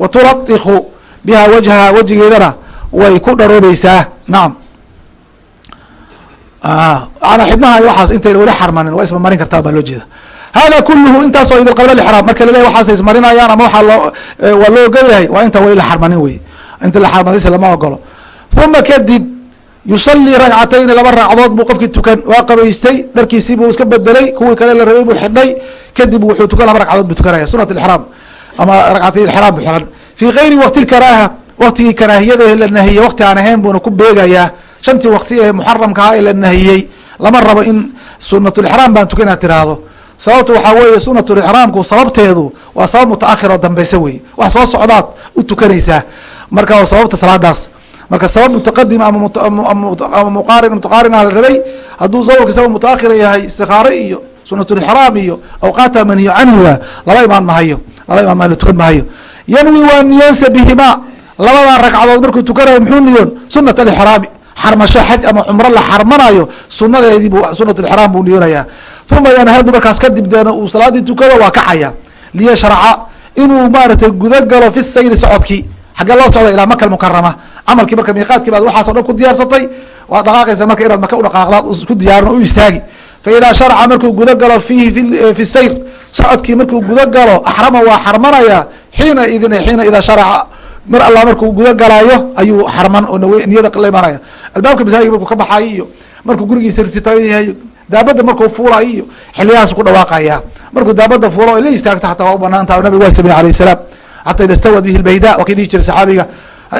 Speaker 1: Wa tulaiku biha wajhaha wejigeedana way ku dharoobeysaa nacam ana xibnaha waxaas intayna weli xarmanin waa isma marin kartaa baa loo jeeda. Hada kuluhu intaasoo idil qabla lixraam marka laleeyahy waxaasay ismarinayaan ama waxaa loo waa loo ogolyahay waa inta weli la xarmanin wey inta la xarmadaysa lama ogolo uma kadib yusalii ragcatayni laba ragcadood buu qofkii tukan waa qabaystay dharkiisii buu iska bedelay kuwii kale la rabay buu xidhay kadib wuxuu tukan laba ragcadood buu tukanaya. Sunat ixraam ama ragcatay ixraam bu xiran fii gayri waqti karaaha waqtigii karaahiyada la nahiyey waqti aan ahayn buuna ku beegayaa shantii waqti ee muxaramkaha ee la nahiyey lama rabo in sunatulixraam baan tukan inaad tiraahdo. Sababta waxaa weeye sunatulixraamku sababteedu waa sabab mutaahir oo dambeysa wey wax soo socdaad u tukanaysaa. Marka sababta salaadaas marka sabab mutaqadim ama muqaarin mutaqaarina la rabay hadduu zawrka sabab mutaahira yahay istikaare iyo sunatulixraam iyo awqaata manhiyo canhuga lala imaan mahayo lala imaan mahayo tukan mahayo yanwi waa niyoonsa bihimaa labadaa ragcadood markuu tukanayo muxuu niyoon sunat alixraami xarmasho xaj ama cumro la xarmanayo sunadeedii bu sunatulixraam buu niyoonayaa uma yanhadu markaas kadib deena uu salaadii tukado waa kacaya. Liyashraca inuu maaragtay guda galo fi sayri socodkii xaggee loo socda ilaa maka mukarama camalkii marka miiqaadkii baad waxaaso dhan ku diyaarsatay waad dhaqaaqaysa marka inaad maka udhaqaaqdaad ku diyaarin u istaagi. Fa idaa sharaca markuu guda galo fiihi fi sayr socodkii markuu guda galo axrama waa xarmanaya xiina idin xiina idaa sharaca mar alla markuu guda galaayo ayuu xarman oo niyada la imanaya albaabka masaajidka markuu ka baxaayo iyo markuu gurigiisa rirtitayahay daabada markuu fuulayo iyo xiliyahaas ku dhawaaqaya. Markuu daabada fuulo la istaagto xataa waa u banaan taha nabig waa sameye alayh salaam. Xata ida stawad bihi lbayda waa kii dhihi jiray saxaabiga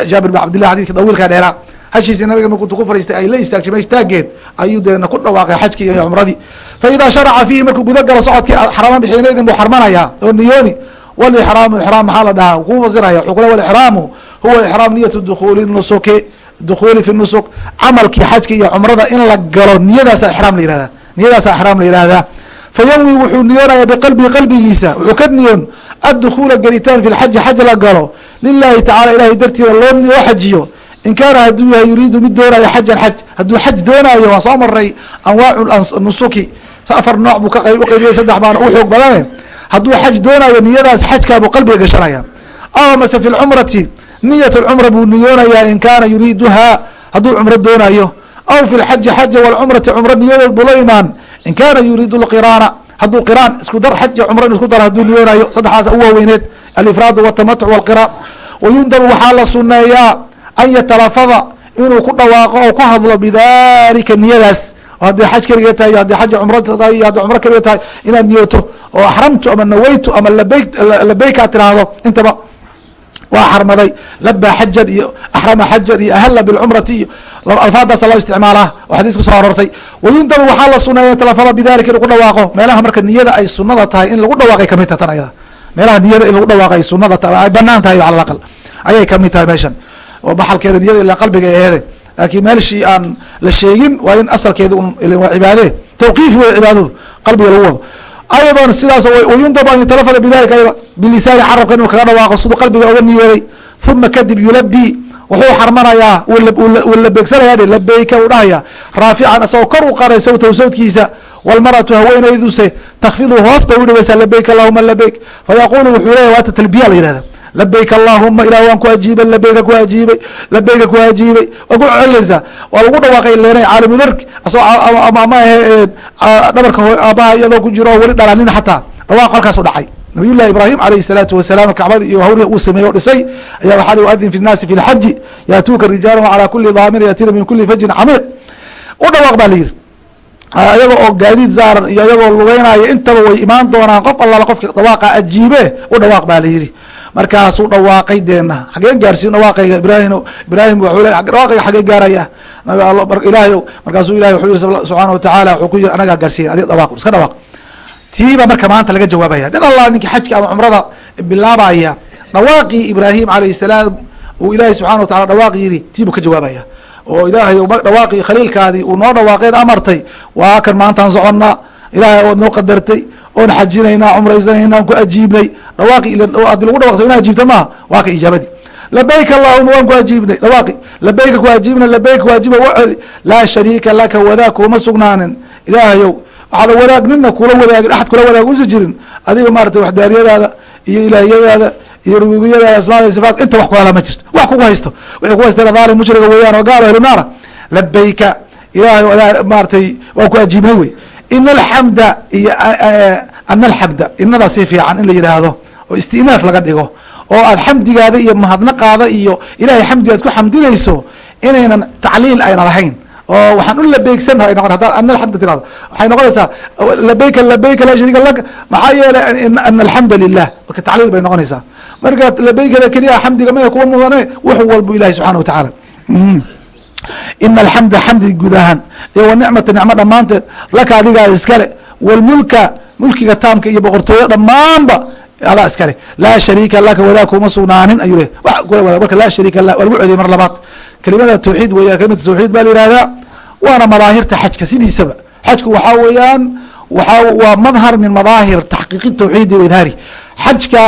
Speaker 1: jaabir bin cabdillah xadidka dawiilka dheeraa hashiisi nabiga markuu ku fariistay ay la istaagtay meesh taageed ayuu deena ku dhawaaqay xajkii iyo cumradii. Fa sharaca fiihi markuu guda galo socodkii xarama bixiinaydin buu xarmanayaa oo niyooni walixraamu ixraam maxaa la dhahaa? Kuu fasiraya wuxuu kule walixraamu huwa ixraam niyatu dukuuli nusuki dukuuli fi nusuk. Camalkii xajka iyo cumrada in la galo niyadaasa ixraam la yihahda niyadaasa ixraam la yihahdaa fayanwi wuxuu niyoonaya biqalbihi qalbigiisa wuxuu ka niyoon addukuula gelitaan fi lxaji xaj la galo lilahi tacala ilahay dartiida loo xajiyo in kaana hadduu yahay yuriidu mid doonayo xajan xaj hadduu xaj doonaayo waa soo maray anwaacu nusuki afar nooc buu ka uqeybiyey saddex baana u xoog badane hadduu xaj doonayo niyadaas xajkaabuu qalbiga gashanaya aw mase fi lcumrati niyat lcumra buu niyoonayaa in kaana yuriiduhaa hadduu cumro doonayo aw fi lxaji xaja walcumrati cumro niyadood buu la imaan in kaana yuriidu lqiraana hadduu qiraan isku dar xaja cumro in isku dar hadduu niyoonayo saddexaas u waaweyneed alifraadu watamatuc walqiraan wayundabu waxaa la suneeyaa an yatalafada inuu ku dhawaaqo oo ku hadlo bidalika niyadaas hadday xaj keliga tahay hadday xaja cumro tahay iyo hadday cumro keliga tahay inaad niyooto oo axramtu ama naweytu ama labeyk labeyka ad tiraahdo intaba waa xarmaday. Labaa xajan iyo axrama xajan iyo ahala bilcumrati iyo alfaadaasa loo isticmaalaa. Oo xadiis ku soo aroortay. Wayundabu waxaa la suneeya talafada bidalika inuu ku dhawaaqo. Meelaha marka niyada ay sunada tahay in lagu dhawaaqay ka mid tahay tan ayada meelaha niyada in lagu dhawaaqo ay sunada tahay ay bannaan tahay cala aqal ayay ka mid tahay meeshan. Oo baxalkeeda niyada ilaa qalbiga eede laakiin meelshii aan la sheegin waa in asalkeeda waa cibaade tawqiifi wey cibaadadu. Qalbiga lagu wado aydan sidaas wayundab an yatalafada bidalika ayada bilisaani carabka inuu kaga dhawaaqo siduu qalbiga oga niyooday uma kadib yulabi wuxuu xarmanayaa wuu labeegsanaya labeyka uu dhahaya raafican isagoo kor u qaray sawtahu sawtkiisa walmaratu haweenayduse hoos bay udhigaysaa labeyk allahuma labeyk fayaqulu wuxuu leeya waata talbiya la yihahda labeyk allahuma ilah waan ku ajiibay labeyka ku ajiibay labeyka ku ajiibay waa ku celinaysaa waa lagu dhawaaqay leenay caalimudarg asagoo ama dhabarka aabaha iyadoo ku jiro oo weli dhalanin xataa dhawaaq halkaasu dhacay nabiy llahi ibraahim alayh salaatu wasalaam kacbada iyo hawri uu sameeye o dhisay ayaa waxaa li uadin fi nnaasi fi lxaji yaatuuka rijaalan calaa kuli daamir yatina min kuli fajin camiiq u dhawaaq baa layidhi iyaga oo gaadiid saaran iyo iyagoo lugeynaya intaba way imaan doonaan qof allaala qofki dhawaaqa ajiibe u dhawaaq baa layidhi markaasuu dhawaaqay deena xageen gaarsiin dhawaaqayga ibrahim le dhawaaqayga xagee gaaraya. Ilaahay markaasuu ilahay wuxuu yihi subxaana watacaala wuxuu ku yiri anagaa gaarsiiya adig dhawaaq iska dhawaaq tiiba marka maanta laga jawaabaya. Nin allah ninkii xajka ama cumrada bilaabaya dhawaaqii ibraahim alayh salaam uu ilaahay subxana watacala dhawaaq yiri tiibuu ka jawaabaya. Oo ilaahay dhawaaqii khaliilkaadii uu noo dhawaaqeed amartay waa kan maantaan soconnaa ilaahay ood noo qadartay oon xajinaynaa cumraysanayna on ku ajiibnay. Dhawaaqi adi lagu dhawaqto ina ajiibta maaha waa ka ijaabadii. Labayk allahuma waan ku ajiibnay. Dhawaaqi labayka ku ajiibna labayka waajiba waceli laa shariika laka wadaag kuuma sugnaanin. Ilaahayow waxaada wadaag nina kula wadaagin axad kula wadaag usa jirin. Adiga maratay waxdaariyadaada iyo ilaahiyadaada iyo rububiyadaada asmaada sifaat inta wax ku hala ma jirto. Wax kugu haysto. Waxay ku haysteen dhaalim mushriga weeyaan oo gaalo ahlu naara. Labayka ilahay maaratay waan ku ajiibnay wey ina alxamda iyo ana alxamda inadaa si fiican in la yihaahdo oo istinaaf laga dhigo oo aad xamdigaada iyo mahadnaqaada iyo ilahay xamdi aad ku xamdinayso inaynan tacliil ayna lahayn oo waxaan u labeegsannaha noqon haddaa ana alxamda tirahdo waxay noqonaysaa labayka labayka laa shariika laka maxaa yeelay ana alxamda lilah marka tacliil bay noqonaysaa. Marka labeykada keliya xamdiga maya kuwa mudane wuxu walbu ilahi subxana wa tacaala ina alxamda xamdi guud ahaan iyo wanicmata nicmo dhammaanteed laka adigaa iskale walmulka mulkiga taamka iyo boqortooyo dhammaanba adaa iskale laa shariika laka wadaag kuma sugnaanin ayuu le marka laa shariika lah waa lagu celiyay mar labaad kelimada tawxiid weya kelimada tawxiid baa la yihahdaa waana madaahirta xajka sidiisaba xajku waxaa weeyaan waa madhar min madaahir taxqiiqi tawxiidi wa idhaari xajka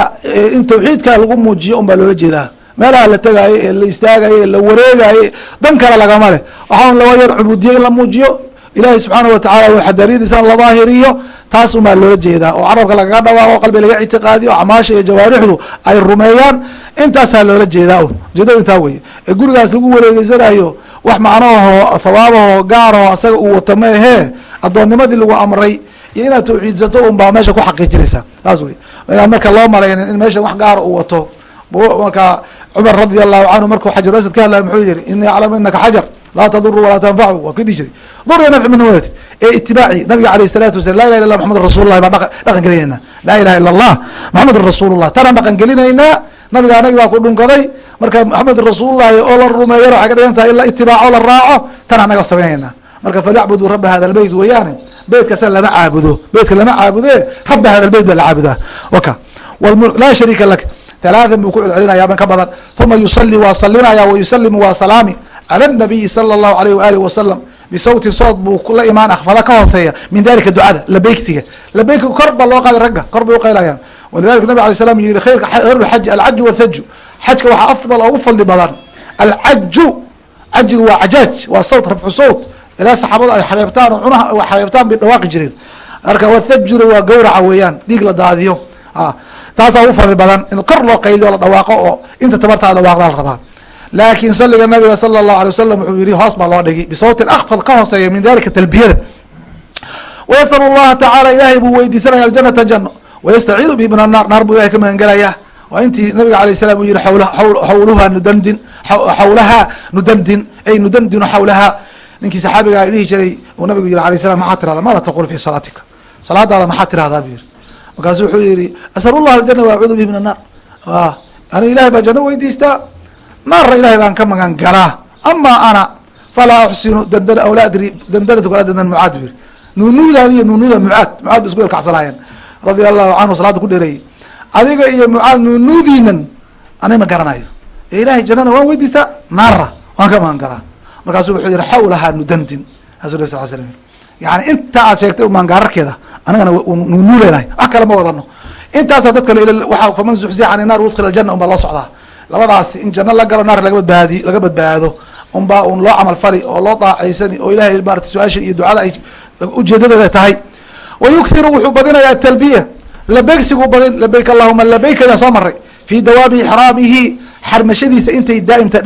Speaker 1: in tawxiidka lagu muujiyo un loola jeedaa meelaha la tegaayo ee la istaagayo ee la wareegayo dan kale lagama leh. Waxaa laba yar cubuudiye in la muujiyo. Ilaahay subxaana watacala waxdaariyadiisana la daahiriyo taas unbaa loola jeedaa. Oo carabka lagaga dhawaaqo qalbi laga ictiqaadiyo acmaasha iyo jawaarixdu ay rumeeyaan intaasaa loola jeedaa ujeedada intaa weye ee gurigaas lagu wareegeysanayo wax macnaho thawaabaho gaaraho asaga uu wato ma ahee? Addoonnimadii lagu amray iyo inaad tawxiidsato un baa meesha ku xaqiijinaysaa taas wey inaad marka loo malaynin in meesha wax gaara uu wato marka cumar radi allahu canhu markuu xajar asad ka hadlaya muxuu yihi ini aclamu inaka xajar laa taduru walaa tanfacu waa ka dhihi jiray dur nafci min wadat ee itibaaci nabiga aleyh الsalatu wasalam la ilah illa maxamad rasul lah baan dhaqan gelinayna laa ilaha ila allah maxamedun rasuul lah tanaan dhaqan gelinaynaa. Nabiga anagi baa ku dhunkaday marka maxamed rasuullahi oo la rumeeyana waxay ka dhigan tahay in la itibaaco la raaco tan anaga samaynayna marka falyacbuduu raba hada lbeyt weyaane beytkasa lama caabudo beytka lama caabude raba hada lbeyt baa la caabudaa. Waka laa shariika lak. Halaathan buu ku celcelinaya ka badan. Uma yusali waa salinaya wayusalimu waa salaami cala nabiyi sala allahu alayh waaalih wasalam bisawti sood buu la imaan akfada ka hooseeya. Min dalika ducada labeygtiga labeyka kor loo qaaday ragga kor uqaylayaan walidalika nabig alay slam yihi khayrka khayruxaji alcaju wathaju xajka waxaa afdal ugu fadli badan. Alcaju cajiga waa cajaaj waa sawt rafcu sawt. Ilaa saxaabada ay xabeebtaan oo cunaha xabeebtaan bay dhawaaqi jireen. Marka wathajuna waa gawraca weeyaan dhiig la daadiyo taasaa u fadli badan in kor loo qayliyo la dhawaaqo oo inta tabartaa dhawaaqdaa la rabaa. Laakiin saliga nabiga sala allahu alay wasalam wuxuu yihi hoos baa loo dhigi bisawtin akfad ka hooseeya min dalika talbiyada. Wayasalu llaha tacaala ilahay buu weydiisanaya aljanata jano wayastaciidu bi min annaar naar buu ilahay ka magangelayaa waa intii nabiga alayh salam uu yihi xawluha nudandin xawlaha nudandin ay nudandinu xawlaha ninkii saxaabiga dhihi jiray uu nabigu yihi alayh salam maxaa tirahda maada taqul fi salaatika. Salaadaada maxaa tirahdaa buu yihi markaasu wuxuu yihi asal llah aljana waacuudu bihi min annaar ani ilahay baa janno weydiistaa naarna ilahay baan ka magan galaa. Ama ana falaa uxsinu dandan aw la adri dandanatu kala dandan mucaad buu yihi nuunuudan iyo nuunuuda mucaad mucaad ba isku elkacsanaayeen radia allahu canhu salaada ku dheereeyey. Adiga iyo mucaad nuunuudiinan ani ma garanayo ee ilahay jannana waan weydiistaa naarra waan ka magan galaa. Markaasu wuxuu yihi xawlahaa nudandin rasul sal slam yani inta aad sheegtay maangaararkeeda anagana nuunuuleynahay wax kale ma wadano intaasa dadka waa faman zuxziya can naar udkila aljana unbaa loo socdaa. Labadaas in janno la galo naar laga badbaadi laga badbaado. Unbaa un loo camal fali oo loo daacaysani oo ilahay maarata su'aasha iyo ducada ay ujeedadeeda tahay. Wa yukhiru wuxuu badinayaa talbiya. Labegsigu badin labayk allahuma labaykada soo maray fii dawaami ixraamihi xarmashadiisa intay daaimta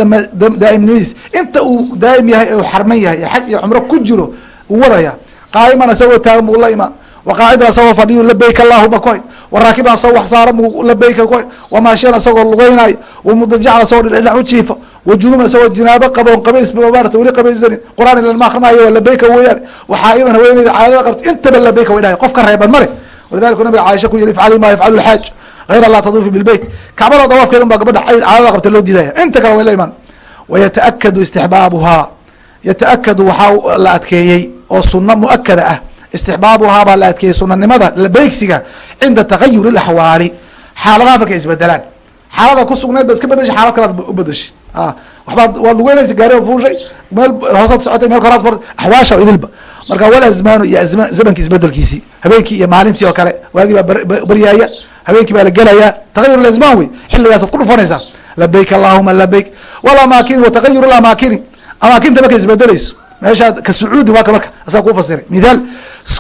Speaker 1: daaimnimadiisa. Inta uu daa'im yahay u xarman yahay xaj iyo cumro ku jiro uu wadaya qaa'iman isagoo taagan buu la imaan waqaacidan isagoo fadhiyu labayk allahuma ku hayn waraakiban isagoo wax saaran buu labayka ku hayn wamaashiyan isagoo lugeynayo wamudajacan isagoo dhinac u jiifa wajunuban isagoo jinaabo qaboon qabaysba maarata weli qabaysanin quraan ilama akrinaayo waa labayka weeyaan waxaa idan haweeneyda caadada qabta intaba labayka way dhahay qof ka reeban male walidalika nabiga caaisha ku yihi ifcali ma yafcalu lxaaj hayra laa taduufi bilbeyt kacbada dawaafkeeda un baa gabadha caadada qabta loo diidaya inta kale way la imaan wayataakadu istixbaabuhaa yataakadu waxaa la adkeeyey oo suno muakada ah istixbaabuhaa baa la adkeeyey sunanimada labeegsiga cinda tagayuri اlaxwaali xaaladaha markay isbedelaan xaalada ku sugnayd ba iska bedeshay xaalad kalaad u bedeshay waxbaad waad lugeynaysa gaari fuushay. Meel hoosaad socotay meel koraad furtay. Axwaasha idilba. Marka wal azmaanu iyo zamanki isbedelkiisii habeenkii iyo maalintii oo kale waagii baa baryaaya. Habeenkii baa la gelayaa tagayur azmaan wey. Xilligaasaad ku dhufanaysaa labayk allahuma labayk walamaakin wa tagayur amaakini amaakinta markay isbedeleyso meeshaad ka sucuudin waa ka marka asaa kuu fasiray. Mithaal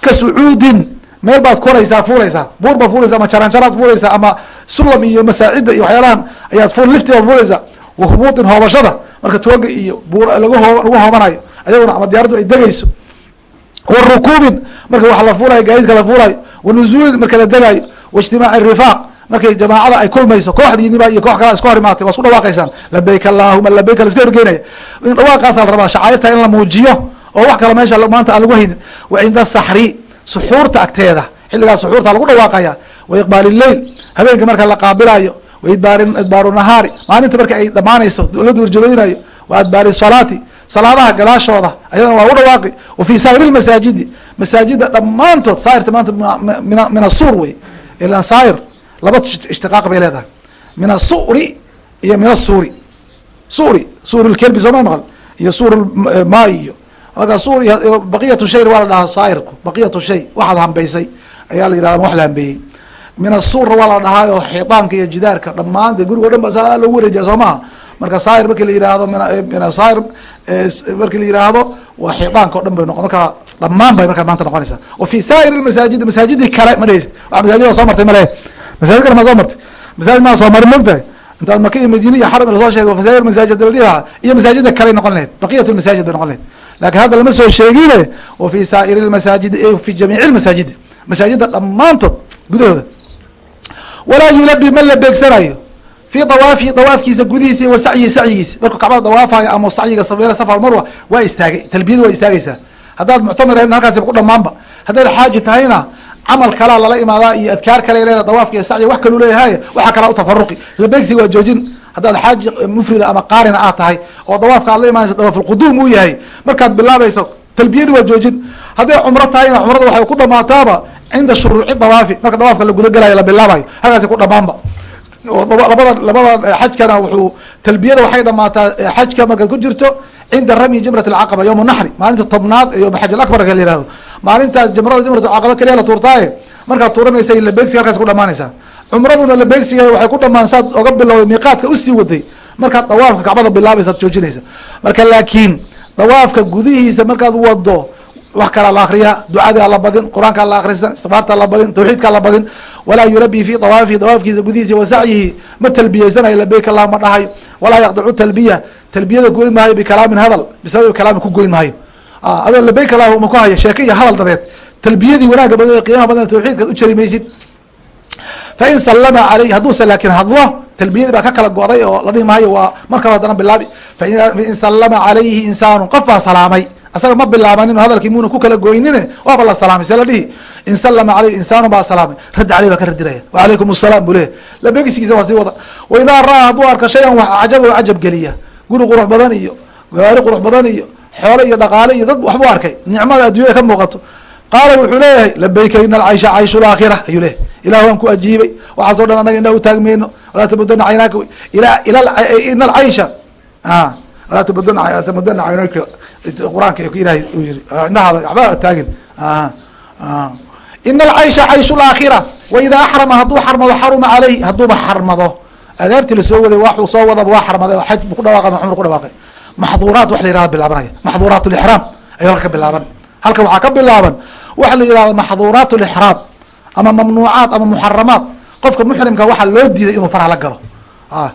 Speaker 1: ka sucuudin meel baad koraysaa fuulaysaa. Buur baad fuulaysa ama jaranjaraad fuulaysaa ama sulam iyo masaacida iyo waxyaalahan ayaad fu lifti baad fuulaysaa wahubuutin hoobashada. Marka tooga iyo buur lagu hoo lagu hoobanayo ayaguna ama diyaaraddu ay degayso. Warukuubin marka wax la fuulayo gaadiidka la fuulayo. Wanuzuulin marka la degaayo waijtimaaci rifaaq markay jamaacada ay kulmayso kooxdiiniba iyo koox kala iska hor imaatay waa isku dhawaaqaysaan. Labayk allahuma labayk la iska horgeynaya in dhawaaqaasa la rabaa shacairta in la muujiyo oo wax kale meesha maanta aan lagu haynin. Wa cinda saxri suxuurta agteeda xilligaas suxuurta lagu dhawaaqaya. Wa iqbaali lleil habeenka marka la qaabilayo wa idbaar idbaaru nahaari maalinta marka ay dhamaanayso dowladdu warjadooynayo wa adbaari salaati salaadaha gadaashooda ayadana waa lagu dhawaaqi wa fi saa'iri lmasaajidi masaajida dhammaantood saairta maanta min asuur wey ilan saair laba ishtiqaaq bay leedahay. Min asuri iyo min asuuri suri suur lkelbi sooma maqal. Iyo suur ma marka suur baqiyatu shay waa la dhahaa saairku. Baqiyatu shay waxaad hambaysay ayaa la yihahda wax la hambeeyey. Min asuurna waa la dhahaa oo xiitaanka iyo jidaarka. Dhammaan de gurigo dhan ba saa loogu wareejiya soo marka saair marki la yihahdo min saair marki la yihahdo waa xiitaanka o dhan bay noqon marka dhamaan bay markaa maanta noqonaysaa. Wa fi saa'ir masaajid masaajidii kale ma dheheysid wax masaajida soo martay male masaajid kale ma soo martay masaajid maa soo marin mogtahay intaad maka iyo madiine iyo xaram la soo sheego fasaa'ir masaajid la iyo masaajida kale noqon lahayd baqiyat lmasaajid bay noqon lahayd. Lakin hadda lama soo sheegine wa fi saa'iri lmasaajidi fi jamiici lmasaajidi masaajida dhammaantood gudahooda. Walaa yulabi ma la beegsanayo. Fi dawaafi dawaafkiisa gudihiisa wa sacyihi sacyigiisa. Markuu kacbada dawaafayo ama sacyiga sameena safar marwa waa istaagay talbiyadu waa istaagaysaa. Haddaad muctamir ahayd halkaasiba ku dhamaanba haddaad xaaji tahayna camal kalaa lala imaadaa iyo adkaar kale leeda dawaafka iyo sacyiga wax kaluu leeyahay waxaa kalaa utafaruqi labeegsiga waa joojin. Haddaad xaaji mufrida ama qaarina aad tahay oo dawaafka aad la imaanaysa dawaafulquduum uu yahay markaad bilaabayso talbiyadu waa joojin. Hadday cumro tahayna cumrada waxay ku dhamaataaba cinda shuruuci dawaafi. Marka dawaafka la gudagalayo la bilaabayo halkaasi ku dhamaanba labada labada xajkana wuxuu talbiyada waxay dhamaataa xajka markaad ku jirto cinda ramyi jimrat alcaqaba yowm naxri maalinta tobnaad ee yom xaj alabarka la yihahdo maalintaas jimrada jimrat alcaqaba keliya la tuurtaaye markaad tuuranaysa labeegsiga halkaas ku dhamaanaysaa cumraduna labeegsiga waxay ku dhamaan saad oga bilowday miiqaadka u sii waday markaad dawaafka kacbada bilaabaysaad joojinaysa marka laakiin dawaafka gudihiisa markaad wado wax kalaa la akriyaa ducadaa la badin qur'aankaa la akrisan istikfaartaa la badin tawxiidkaa la badin walaa yulabi fi dawaafihi dawaafkiisa gudihiisa wa sacyihi ma talbiyeysanayo labeyk allah ma dhahayo walaa yaqdicu talbiya talbiyada goyn maayo bikalaamin hadal bisababi kalaamin ku goyn maayo adoo labeyk allah ma ku hayo sheeke iyo hadal dabeed talbiyadii wanaaga badan qiimaha badan tawxiidkaad u jari maysid. Fain salama aleyh hadduuse laakiin hadlo talbiyadii baa ka kala go'day oo la dhihi maayo waa markaba haddana bilaabi. Fain salama calayhi insaanu qof baa salaamay. Asaga ma bilaabanin hadalkii muuna ku kala goynine waaba la salaamay see la dhihi. In salama aleyhi insaanu baa salaamay. Radd aleyh baa ka radinaya wacalaykum asalaam buu leeyahy labegisigiisa waa sii wada. Waidaa ra'aa hadduu arko shayan wax cajaba cajab geliya guri qurux badan iyo gawaari qurux badan iyo xoole iyo dhaqaale iyo dad waxbuu arkay. Nicmada addunyada ka muuqato. Qaala wuxuu leeyahay labayka ina alcaysha cayshu laakhira ayuu leeyahy ilah waan ku ajiibay. Waxaasoo dhan anaga inaa utaagmeyno walaa tamudana caynaaka ina alcaysha walaa tamudana caynaaka qur'aanka ilahay uu yiri indhahaada waxba taagin. Ina alcaysha cayshu laakhira waidaa axrama hadduu xarmado xaruma caleyh hadduuba xarmado adaabtii la soo waday waxuu soo wadaba waa xarmaday oo xaj ku dhawaaqay ma cumr ku dhawaaqay. Maxduuraat wax la yihahda bilaabanaya. Maxduuraat lixraam ayuu halka ka bilaaban. Halkan waxaa ka bilaaban waxa la yihahda maxduuraat lixraam ama mamnuucaat ama muxaramaat. Qofka muxrimka waxaa loo diiday inuu farha la galo.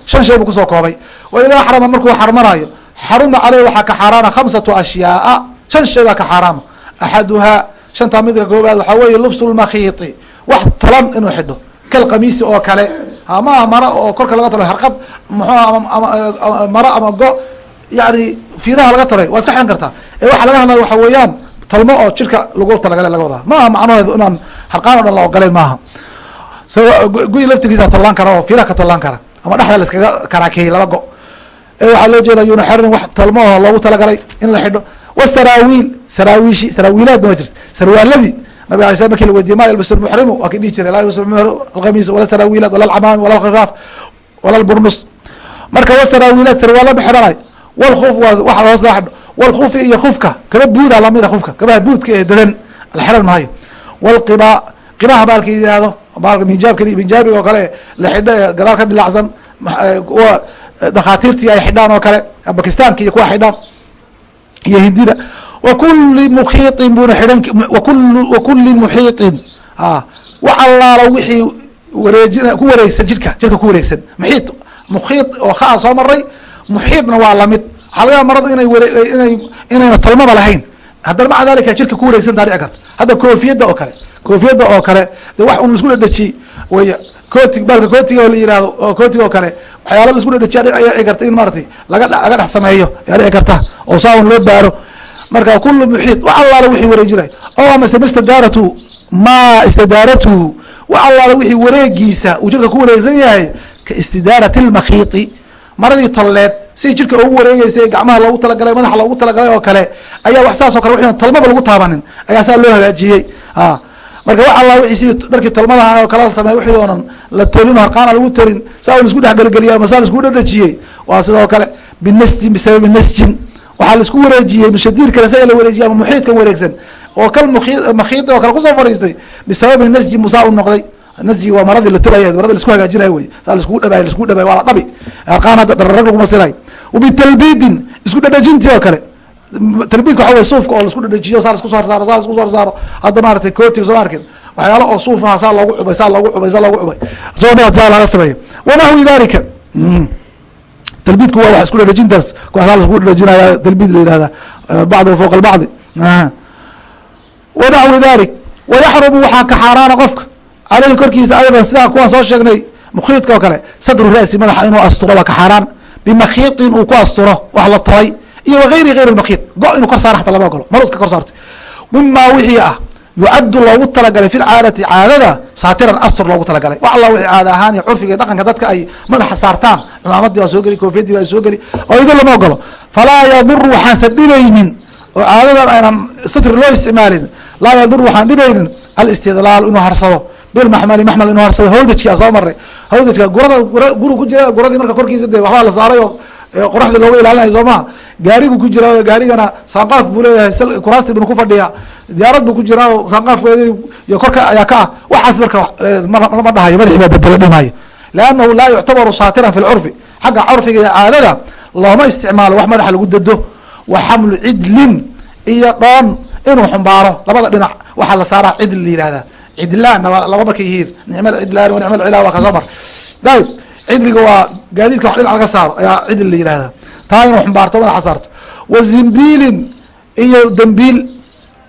Speaker 1: Shan shay buu ku soo koobay. Waidaa axrama markuu xarmanayo xaruma caleyh waxaa ka xaaraana khamsatu ashyaaa. Shan shay baa ka xaaraama. Axaduhaa shantaa midka koobaad waxaa weeye lubsu lmakhiiti wax tolan inuu xidho. Kalqamiisi oo kale ma ah mara oo korka laga talo harqad mxu maro ama go yani fiidaha laga talay waa iska xiran kartaa ee waxaa laga hadlaya waxa weeyaan talmo oo jirka lagu talagale laga wadaa. Ma aha macnaheedu inaan harqaan o dhan la ogoleyn maaha. Guyi laftigiisa tollaan kara oo fiidaha ka tollaan kara ama dhexda la karaakeeyey laba go. Ee waxaa loo jeeda yuna xerin wax talmo oo loogu talagalay in la xidho. Wasaraawiil saraawiishi saraawiilaadna waa jirta sarwaaladii nabig alay slam marki la weydiye ma yalbas lmuxrimu waa ki dhihi jiray laa yalbas alkhamiis wala saraawiilaat wala alcamaami wala alkhifaaf wala alburnus. Marka wasaraawiilaad sarwaala ma xidhanay walkuf waa waxa hoos loo xidho iyo kufka kaba buuda lamida kufka kabaha buudka ee dadan la maayo walqiba qibaha baalka baalka minjaabka minjaabiga oo kale la xidho ee gadaal ka dilaacsan kuwa dakhaatiirtii ay xidhaan oo kale bakistaanka iyo kuwa xidhaan iyo hindida wakuli mukiiin buna wakuli muxiiطin wax allaalo wixii wareejin ku wareegsan jidhka jidhka ku wareegsan. Muxiid mukiid oo khaa soo maray muxiidna waa la mid waxaa laga yaaba maradu inay inay inayna tolmaba lahayn. Haddana maca dalika jirka ku wareegsantaa dhici karta. Hadda koofiyadda oo kale koofiyadda oo kale de wax un isku dhedhejiyey wey kooti baalka kootiga oo la yihahdo oo kootiga oo kale waxyaala la isku dhedhejiya dhici karta in maaratay laga laga dhex sameeyo ayaa dhici karta. Oo saaun loo baaro marka kulu muxiid wax allaala wixii wareejinay o amase ma istadaaratu ma istadaaratuhu wax allaala wixii wareegiisa uu jirka ku wareegsan yahay ka istidaarati lmakhiiti maradii tolleed si jirka ugu wareegeysa gacmaha loogu talagalay madaxa loogu talagalay oo kale ayaa wax saas o kale w talmaba lagu taabanin. Ayaa saa loo hagaajiyey. Marka wax alla wii sidii dharkii talmadaha oo kala sameey wixii oonan la tolin harqaana lagu tolin saa un isku dhexgelgeliya ama saa la isku dhedhejiyey waa sidoo kale binasjin bisababi nasjin waxaa la isku wareejiyey mushadiir kale saga la wareejiyey ama muxiidkan wareegsan. Oo kal makhiidi oo kale ku soo fadhiistay bisababi nasji musaa u noqday. Nasyi waa maradii la tolay marada la isku hagaajinayo wey. Saa laiskugu dhabaay laiskugu dhabaay waa la dhabi. Harqaan hadda dhararag laguma sinay wabitalbiidin isku dhedhejintii oo kale. Talbiidka waxa wey suufka oo la isku dhedhejiyo saa la isku soo saa la isku soo hadda maratay kootiga soo arkin waxyaala oo suuf aha saa loogu cubay saa loogu cubay saa loogu cubay. Soo laga sameeyo wanaxwi dalika talbiidku waa wax isku dhedhejintaas saa la isku dhedhejinaya talbiid la yihahda bacdu fowqa albacdi. Wanaxwi dalik wayaxrumu waxaa ka xaaraana qofka. Aleyhi korkiisa aydan sidaa kuwaan soo sheegnay mukhiidka oo kale sadru ra'si madaxa inuu asturo waa ka xaaraan. Bimakhiiطin uu ku asturo wax la tolay iyo wagayri gayr makhiid go inuu kor saara xata lama ogolo maro iska kor saartay. Mima wixii ah yucaddu loogu talagalay fi lcaadati caadada saatiran astur loogu talagalay. Wax alla wixii caada ahaan iyo curfiga dhaqanka dadka ay madaxa saartaan cimaamadii waa soo geli koofiyadii waa soo geli oo idin lama ogolo. Falaa yaduru waxaanse dhibaynin oo caadadan aynan sitri loo isticmaalin laa yaduru waxaan dhibaynin alistidlaal inuu harsado. Bilmaxmali maxmal inuu harsado. Hawdajkia soo maray hawdajka gurada guru ku jira guradii marka korkiisa de waxbaa la saaray oo qoraxdii looga ilaalinaya soo maha gaari buu ku jiraa gaarigana saanqaaf buu leeyahay kuraasti buu ku fadhiyaa diyaarad buu ku jiraa oo saanqaafkeedi iyo korka ayaa ka ah. Waxaas marka ma dhahayo madaxi baa bedela dhimaayo liannahu laa yuctabaru saatiran fi lcurfi xagga curfiga iyo caadada looma isticmaalo wax madaxa lagu dado. Wa xamlu cidlin iyo dhoon inuu xumbaaro. Labada dhinac waxaa la saaraa cidl la yihahda cidlaanna laba markay yihiin. Nicma cidlaan nicma cila waa ka soo mar. Dayib cidliga waa gaadiidka wax dhinac laga saaro ayaa cidli la yihahda taa inuu xumbaarto madaxa saarto. Wa zimbiilin iyo dambiil.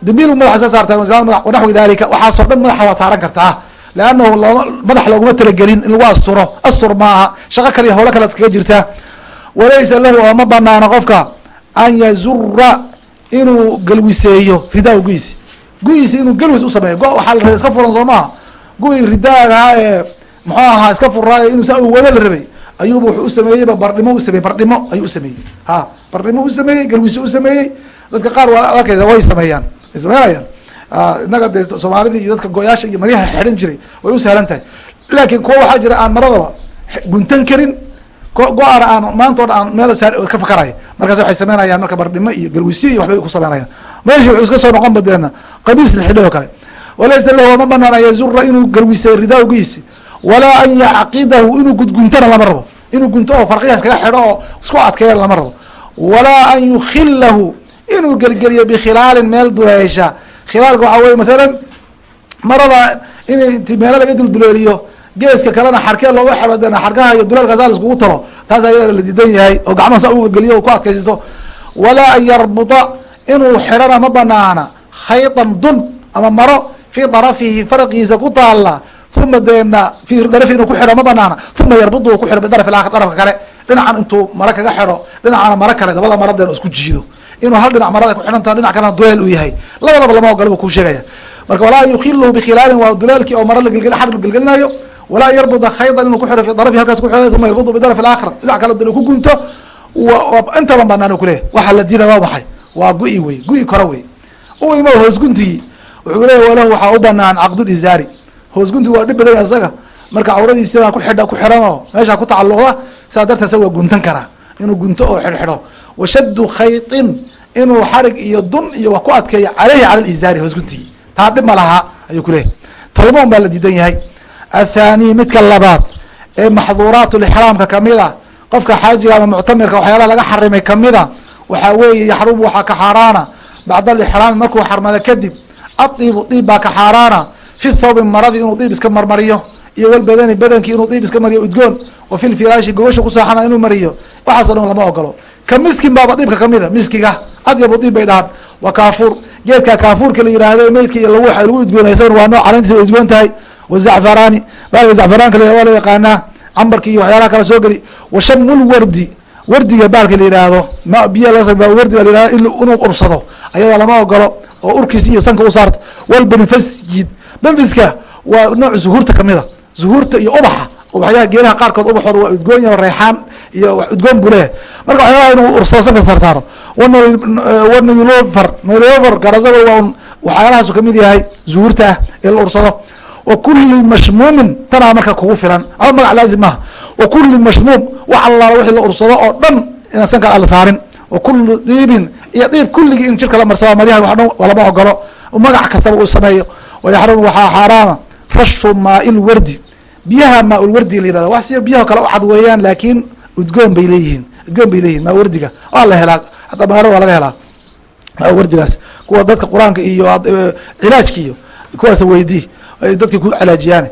Speaker 1: Dambiil madaxa sa saarta wanaxwi dalika waxaasoo dhan madaxa waa saaran kartaa. Leannahu madax looguma talagelin in lagu asturo. Astur maaha shaqo kale howlo kale kaga jirtaa. Walaysa lahu oo banaano qofka an yazura inuu galwiseeyo ridaa gu-iisi inuu galwis usameeyo go waxaa la rabay iska furan soo maaha gu-i ridaagaha ee muxuu ahaa iska furaayo inuu saa wado la rabay. Ayuuba wuxuu usameeyeyba bardhimo usameeyey bardhimo ayuu usameeyey ha bardhimo usameeyey galwisi usameeyey dadka qaar waa arkaysa way sameeyaan way sameynayaan. Inaga de soomaalida iyo dadka goyaasha iyo maryaha xidhan jiray way u sahlan tahay. Laakiin kuwa waxaa jira aan maradaba guntan karin. Go'aana aan maanta o dhan aan ka fakaraya markaas waxay sameynayaan marka bardhimo iyo galwisi iyo waxbay ku sameynayaan. Meeshi wuxuu iska soo noqon badeena qamiis la xidhay oo kale. Walaysa lahu ma banaan an inuu galwisay ridaagiisi walaa an yacqidahu inuu gudguntana lama rabo. Inuu gunto oo farqiyaas kaga xidho oo isku adkeeya lama rabo. Walaa an yukhilahu inuu gelgeliyo bikhilaalin meel duleesha khilaalka waxaa weye mathalan marada in meelo laga dulduleeliyo geeska kalena xarkee looga xero de xarkaha iyo duleelkaasa la iskugu talo taas ayaa la diidan yahay oo gacmaha sa uga geliyo o ku adkaysto walaa an yarbuta inuu xidhana ma banaana. Khaydan dun ama maro fii darafihi farqiisa ku taala uma deena fi darfi inuu ku xidho ma banaana uma yarbudu ku xidho bidaraf aakar darafka kale dhinacan intuu maro kaga xidho dhinacana maro kale labada maro deen isku jiido inuu hal dhinac marada ku xidhantaha dhinac kalena duleel uu yahay labadaba lama ogolo bu kuu sheegaya marka walaa yukhiluhu bikhilaalin waa duleelkii oo maro lagelgel xad la gelgelinayo walaa yarbuda khaydan inuu ku xidho fi darafi halkaas ku xidho uma yarbudu bidaraf alaakhar dhinac kale dul ku gunto intaban banaan ku leeyahy waxaa la diida waa maxay waa gu-i wey gu-i kora wey u ima hoosguntigii wuxuu leeya walahu waxaa u banaan caqdul izaari hoosguntigu waa dhib badan isaga. Marka cawradiisi baa ku xidha ku xiran oo meeshaa ku tacaluqda sidaa darteed isaga waa guntan karaa. Inuu gunto oo xidhxidho. Washaddu khaytin inuu xarig iyo dun iyo wax ku adkeeyo caleyhi cala lizaari hoosguntigii taa dhib ma lahaa ayuu kuleeyahy tolmoon baa la diidan yahay. Athani midka labaad ee maxduuraat lixraamka ka mid a qofka xaajiga ama muctamirka waxyaalaha laga xarimay kamida waxaa weeye yaxrumu waxaa ka xaaraana. Bacda alixraami markuu xarmado kadib adiibu diib baa ka xaaraana fi thawbi maradii inuu diib iska marmariyo iyo walbadani badankii inuu diib iska mariyo udgoon wa fi lfiraashi gogosha kusaaxana inuu mariyo. Waxaaso dhan lama ogolo ka miskin baaba diibka kamida miskiga. Adyabu diib bay dhahaan. Wa kaafuur geedka kaafuurka la yihahdo meylka iyo lagu lagu udgoonay isagana waa nooc caleyntiisa way udgoon tahay. Wazacfaraani baalka zacfaraanka la waa la yaqaanaa cambarki iyo waxyaalaha kala soo geli. Washamulwardi wardiga baalka la yihahdo ma biya wardi ba layihahdo inuu ursado ayada lama ogolo oo urkiis iyo sanka u saarto. Walbenfasjid benfiska waa nooc zuhuurta kamida zuhuurta iyo ubaxa. Ubaxyaha geedaha qaarkood ubaxooda waa udgoon yaho reexaan iyo udgoon leeyahay. Marka waxyaalaha inuu ursado sanka sarsaaro wanaylover naylover garasaga waa waxyaalahaasu ka mid yahay zuhuurta ah ee la ursado. Wa kuli mashmuumin tanaa marka kugu filan. Aba magac laazim maaha. Wa kuli mashmuum wax allaala wixii la ursado oo dhan inaan sanka aan la saarin. Wa kulu diibin iyo diib kulligii in jirka la marsado maryaha wax dhan lama ogolo magac kastaba uu sameeyo wayaxrumu waxaa xaaraama rashu maail wardi biyaha maaulwardi la yirahda wax siya biyaha kale u cad weeyaan laakiin udgoon bay leeyihiin udgoon bay leeyihiin maa wardiga waa la helaa hataa magaalada waa laga helaa maa wardigaas kuwa dadka qur'aanka iyo cilaajka iyo kuwaas weydii ay dadkii ku cilaajiyaan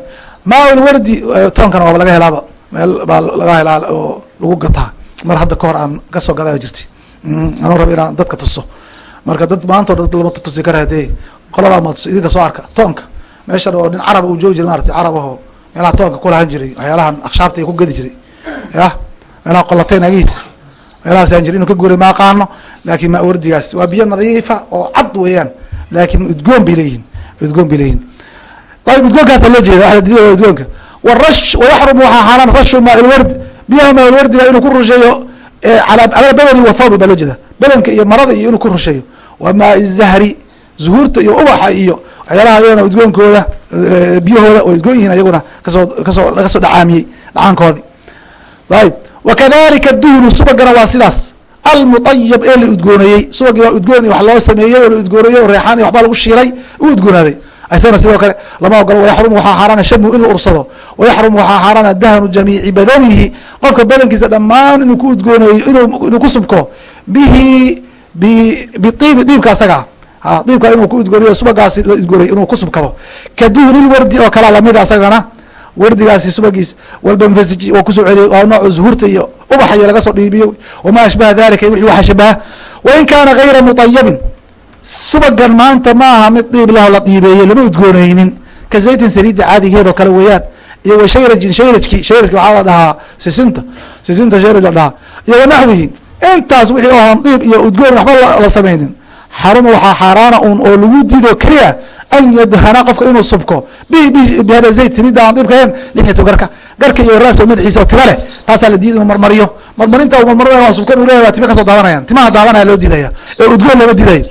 Speaker 1: maaulwardi toonkana waaba laga helaaba meel baa laga helaa oo lagu gataa mar hadda kahor aan ka soo gadaa jirti anuu raba inaan dadka tuso marka dad maantao dad lama tusi kara hadee qoladaa ma tuso idinka soo arka toonka. Meeshan oo nin carab uu joogi jiray maarata carab aho meelaha toonka kulahan jiray waxyaalahan akshaabta ku gedi jiray yah meelaha qolatayn agihiisa meelahaas aan jiri inu ka guuray ma aqaano laakin maa wardigaas waa biyo nadiifa oo cad weeyaan laakin udgoon bay leeyihiin udgoon bay leeyihiin ayb udgoonkaasa loo jeeda waa udgoonka. Warash wayaxrumu waxaa xaaraan rashu maailward biyaha maailwardiga inuu ku rusheeyo calaa badani wa thawbi baa loo jeeda. Badanka iyo marada iyo inuu ku rusheeyo. Wa maai zahri zuhuurta iyo ubaxa iyo waxyaalaha ayagana udgoonkooda biyahooda way udgoon yihiin ayaguna ka soo ka soo laga soo dhacaamiyey dhacaankoodii ayb wakadalika duhnu subagana waa sidaas. Almuayab ee la udgooneeyey subagii waa udgoon wax loo sameeyey oo la udgooneeyey oo reexaan iyo waxbaa lagu shiilay u udgoonaaday. Isagana sidoo kale lama ogolo wayaxrumu waxaa xaaraana shamu in la ursado wayaxrumu waxaa xaaraana dahnu jamiici badanihi. Qofka badankiisa dhammaan inuu ku udgooneeyo inuu ku subko bihi biibi diibka asagaa diibka inuu ku udgooniyo subagaasi la udgoonay inuu ku subkado. Ka duhni wardi oo kalea la mid asagana wardigaasi subagiis walbanfasiji oo ku soo celiy waa nooc zuhurta iyo ubaxayo laga soo dhiibiyo wamaa ashbaha dalika wixii waxa shabaha wain kaana gayra muطayabin subagan maanta ma aha mid diib laho la diibeeyey lama udgooneynin ka zaytin saliida caadigeed oo kale weeyaan iyo wa shayrajin shayrajki shayrajki waxaa la dhahaa sisinta sisinta shayraj la dhahaa iyo wanaxwihi intaas wixii oon diib iyo udgoon waxba la samaynin xaruma waxaa xaaraana un oo lagu diido keliya an yadhana qofka inuu subko. Bihada zayd diibka ahayn lixyatu garka garka iyo raas oo madaxiisa oo tima leh taasaa la diiday inuu marmariyo. Marmarinta uu marmarinaya waa subkan uu leeyahay waa tima ka soo daadanayaan timaha daadanaya loo diidaya ee udgoon looma diidayo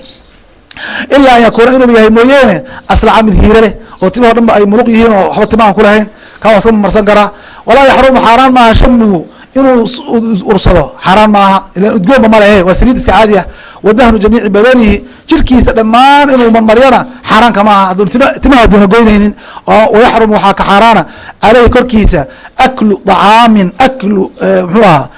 Speaker 1: ilaa an yakuuna inuu yahay mooyeene aslaca mid hiire leh oo timaho dhan ba ay muluq yihiin oo waxba timahan kulahayn kaa waa iska marsan karaa walaa yaxrumu xaaraan maaha shamuhu inuu ursado xaaraan maaha ilan udgoonba malehe waa saliid iska caadi ah wadahnu jamiici badanihi jirkiisa dhammaan inuu marmaryana xaaraanka maaha hadduu timaha aduuna goynaynin wayaxrumu waxaa ka xaaraana caleyhi korkiisa aklu dacaamin aklu muxuu ahaa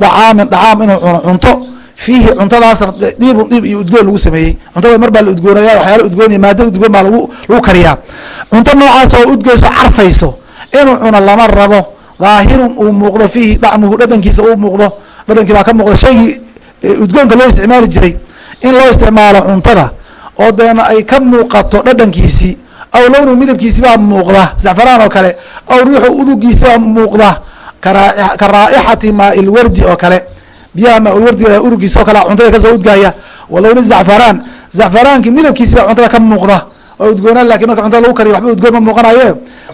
Speaker 1: dacaamin dacaam inuu cuno cunto. Fiihi cuntadaas dhiibun dhiib iyo udgoon lagu sameeyey. Cuntada mar la udgoonaya waxyaala udgoonaya maada udgoon baa lagu kariyaa. Cunto noocaas oo udgeyso carfayso inuu cuno lama rabo. Daahirun uu muuqdo fiihi dacmuhu dhadhankiisa uu muuqdo. Dhadhankii baa ka muuqda shaygii udgoonka loo isticmaali jiray in loo isticmaalo cuntada oo deena ay ka muuqato dhadhankiisii aw lownu midabkiisi baa muuqda zacfaraan oo kale aw riixu udugiisi baa muuqda ka raa'ixati maa ilwardi oo kale biyaha maaulwardi urugiisa oo kale cuntada ka soo udgaaya walowni zacfaraan zacfaraankii midabkiisi baa cuntada ka muuqda oo udgoonaan laakiin marka cuntada lagu kariyo waxba udgoon ma muuqanaye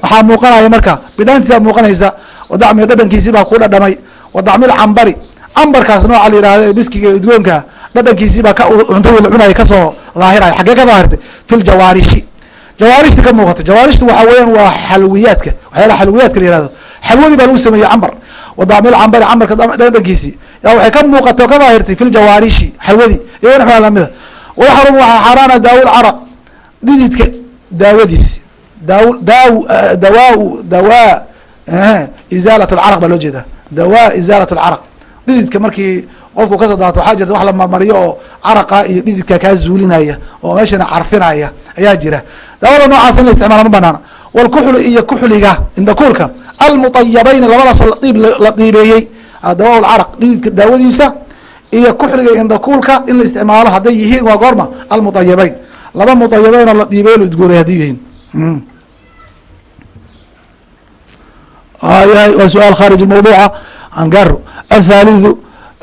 Speaker 1: waxaa muuqanaya marka bidhaantiisa muuqanaysa wadacmi dhadhankiisi baa ku dhadhamay wadacmil cambari cambarkaas nooca la yihahdo ee biskiga ee udgoonka dhadhankiisii baa cuntadii la cunaya ka soo daahiraya xaggee ka daahirtay fi ljawaarishi jawaarishta ka muuqata. Jawaarishtu waxa weeyaan waa xalwiyaadka. Waxyaala xalwiyaadka la yihahdo xalwadii baa lagu sameeyey cambar. Wadacmil cambari cambarka dhadhankiisii yaa waxay ka muuqatay oo ka daahirtay fi ljawaarishi xalwadii. Iyo wanaxwaa lamida waxrum waxaa xaaraana daawu lcaraq dhididka daawadiisi. Daaw daaw dawaa dawaa izaalat lcaraq baa loo jeedaa. Dawaa izaalat lcaraq dhididka markii qofku ka soo daato waxaa jirta wax la marmariyo oo caraqa iyo dhididka kaa zuulinaya oo meeshana carfinaya ayaa jira. Daawada noocaas in la isticmaala ma banaana walkuxlu iyo kuxliga indhakuulka almuayabayni labadaasoo iib la diibeeyey dawaa lcaraq dhididka daawadiisa iyo kuxliga indhakuulka in la isticmaalo hadday yihiin waa goorma almuayabayn laba muayabeynoo la dhiibeyo la udgoonay hadday yihiin. Yahay waa su'aal khaarij mawduuca. Angaro athalidu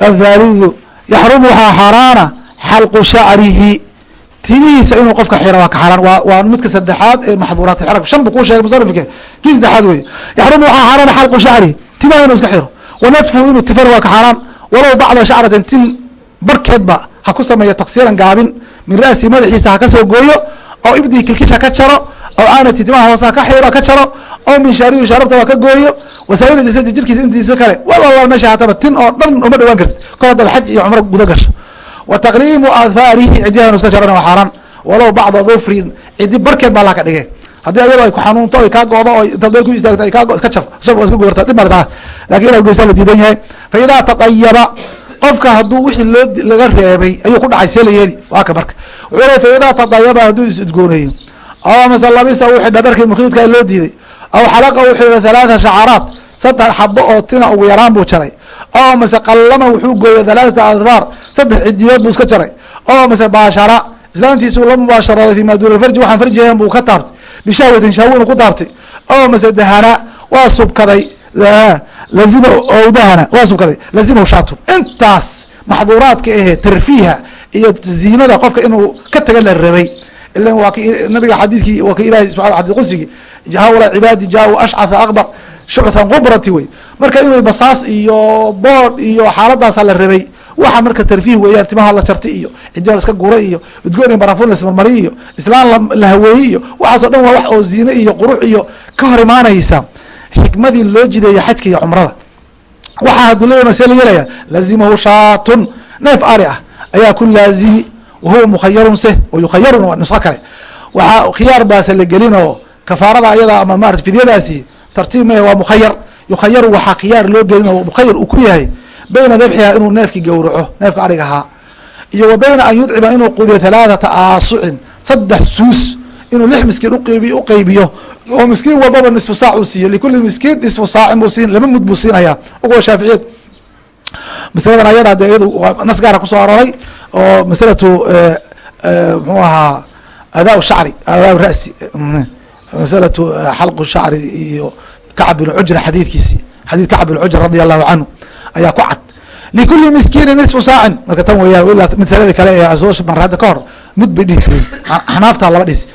Speaker 1: athalidu yaxrumu waxaa xaaraana xalqu shacrihi timihiisa inuu qofka xiro waa ka xaaraan waa midka saddexaad ee maxduuraat xirag shan buu kuu sheegay musanifke kii saddexaad wey yaxrumu waxaa xaaraana xalqu shacrihi timaha inuu iska xiro wanadfu inuu tifana waa ka xaaraan walow bacda shacratin tin barkeedba ha ku sameeya taksiiran gaabin min ra'si madaxiisa ha ka soo gooyo oo ibdii kilkish ha ka jaro oo aanati timaha hoose ha ka xiro ka jaro oo min shaarihi shaarabta waa ka gooyo wasaa'ila jasadi jirkiisa intiisa kale walala meesha hataba tin oo dhan uma dhawaan kartid. Kol hadaba xaj iyo cumro guda gasho. Wa taqliimu aathaarihi cidiyahan iska jarana waa xaaraan. Walow bacda dufrin cidi barkeed baa laka dhige haddii ayado ay ku xanuunto ay kaa goodo o intaad meel ku istaagto ay kaa iska jar isagoo iska goorta dhib male taas laakiin inaad goysaa la diidan yahay. Fa idaa tatayaba qofka hadduu wixii loo laga reebay ayuu ku dhacay see la yeeli. Waa ka marka wuxuu le fa idaa tatayaba hadduu is udgooneeyo aw mase labisa uu xidha dharkii mukiidka loo diiday. Aw xalaqa wuxuu yihi halaatha shacaraat saddex xabo oo tina ugu yaraan buu jaray. Oo mase qallama wuxuu gooyey halaathata adfaar saddex cidiyood buu iska jaray. Oo mase baashara islaantiisu la mubaasharooday fi maaduul farji waxaan farjihayn buu ka taabtay. Bishahwatin shahwinu ku taabtay. Oo mase dahana waa subkaday. Lazima dahana waa subkaday. Lazimahu shaatu. Intaas maxduuraadka ahee tarfiiha iyo ziinada qofka inuu ka taga la rabay k nabiga xadiidkii waa ka ilahi subaa xadis qusigii haula cibaadi jaa ashcatha akbar shucthan qubrati wey marka inuu basaas iyo bood iyo xaaladaasa la rabay waxa marka tarfiih weeyaan timaha la jartay iyo cidiya la iska guray iyo udgoon iyo barafun lasmarmariy iyo islaan la haweeyey iyo waxaasoo dhan waa wax oo ziine iyo qurux iyo ka hor imaanaysa xikmadii loo jideeya xajka iyo cumrada waxaa hadduu leeya mase la yeelaya shaatun neef ari ah ayaa ku laazimi wahuwa mukhayarun se yukhayarun waa nusqo kale waxaa khiyaar baase la gelin oo kafaarada ayada ama maarata fidyadaasi tartiib mah waa mukhayar yukhayaru waxaa khiyaar loo gelin oo mukhayar uu ku yahay bayna dabxiha inuu neefkii gowraco neefka arig ahaa iyo wa bayna an yudcima inuu qudiyo halaathata aasucin saddex suus inuu lix miskiin uqeybiyo uqeybiyo oo miskiin walbaba nisfu saac uu siiyo likuli miskiin nisfu saacin buu siin laba mud buu siinaya uguwa shaaficiyad masaladan ayada de iyadu nas gaara ku soo aroray oo masalatu mxuu ahaa adaa shacri adaa ra'si masalatu xalqu shacri iyo kacb bin cujra xadiidkiisi xadiid kacb bin cujra radia allahu canhu ayaa ku cad. Likuli miskiini nisfu saacin marka tan weyaan ilaa masaladii kale ee soo marra hadda ka hor mud bay dhihi kareen xanaafta laba dhis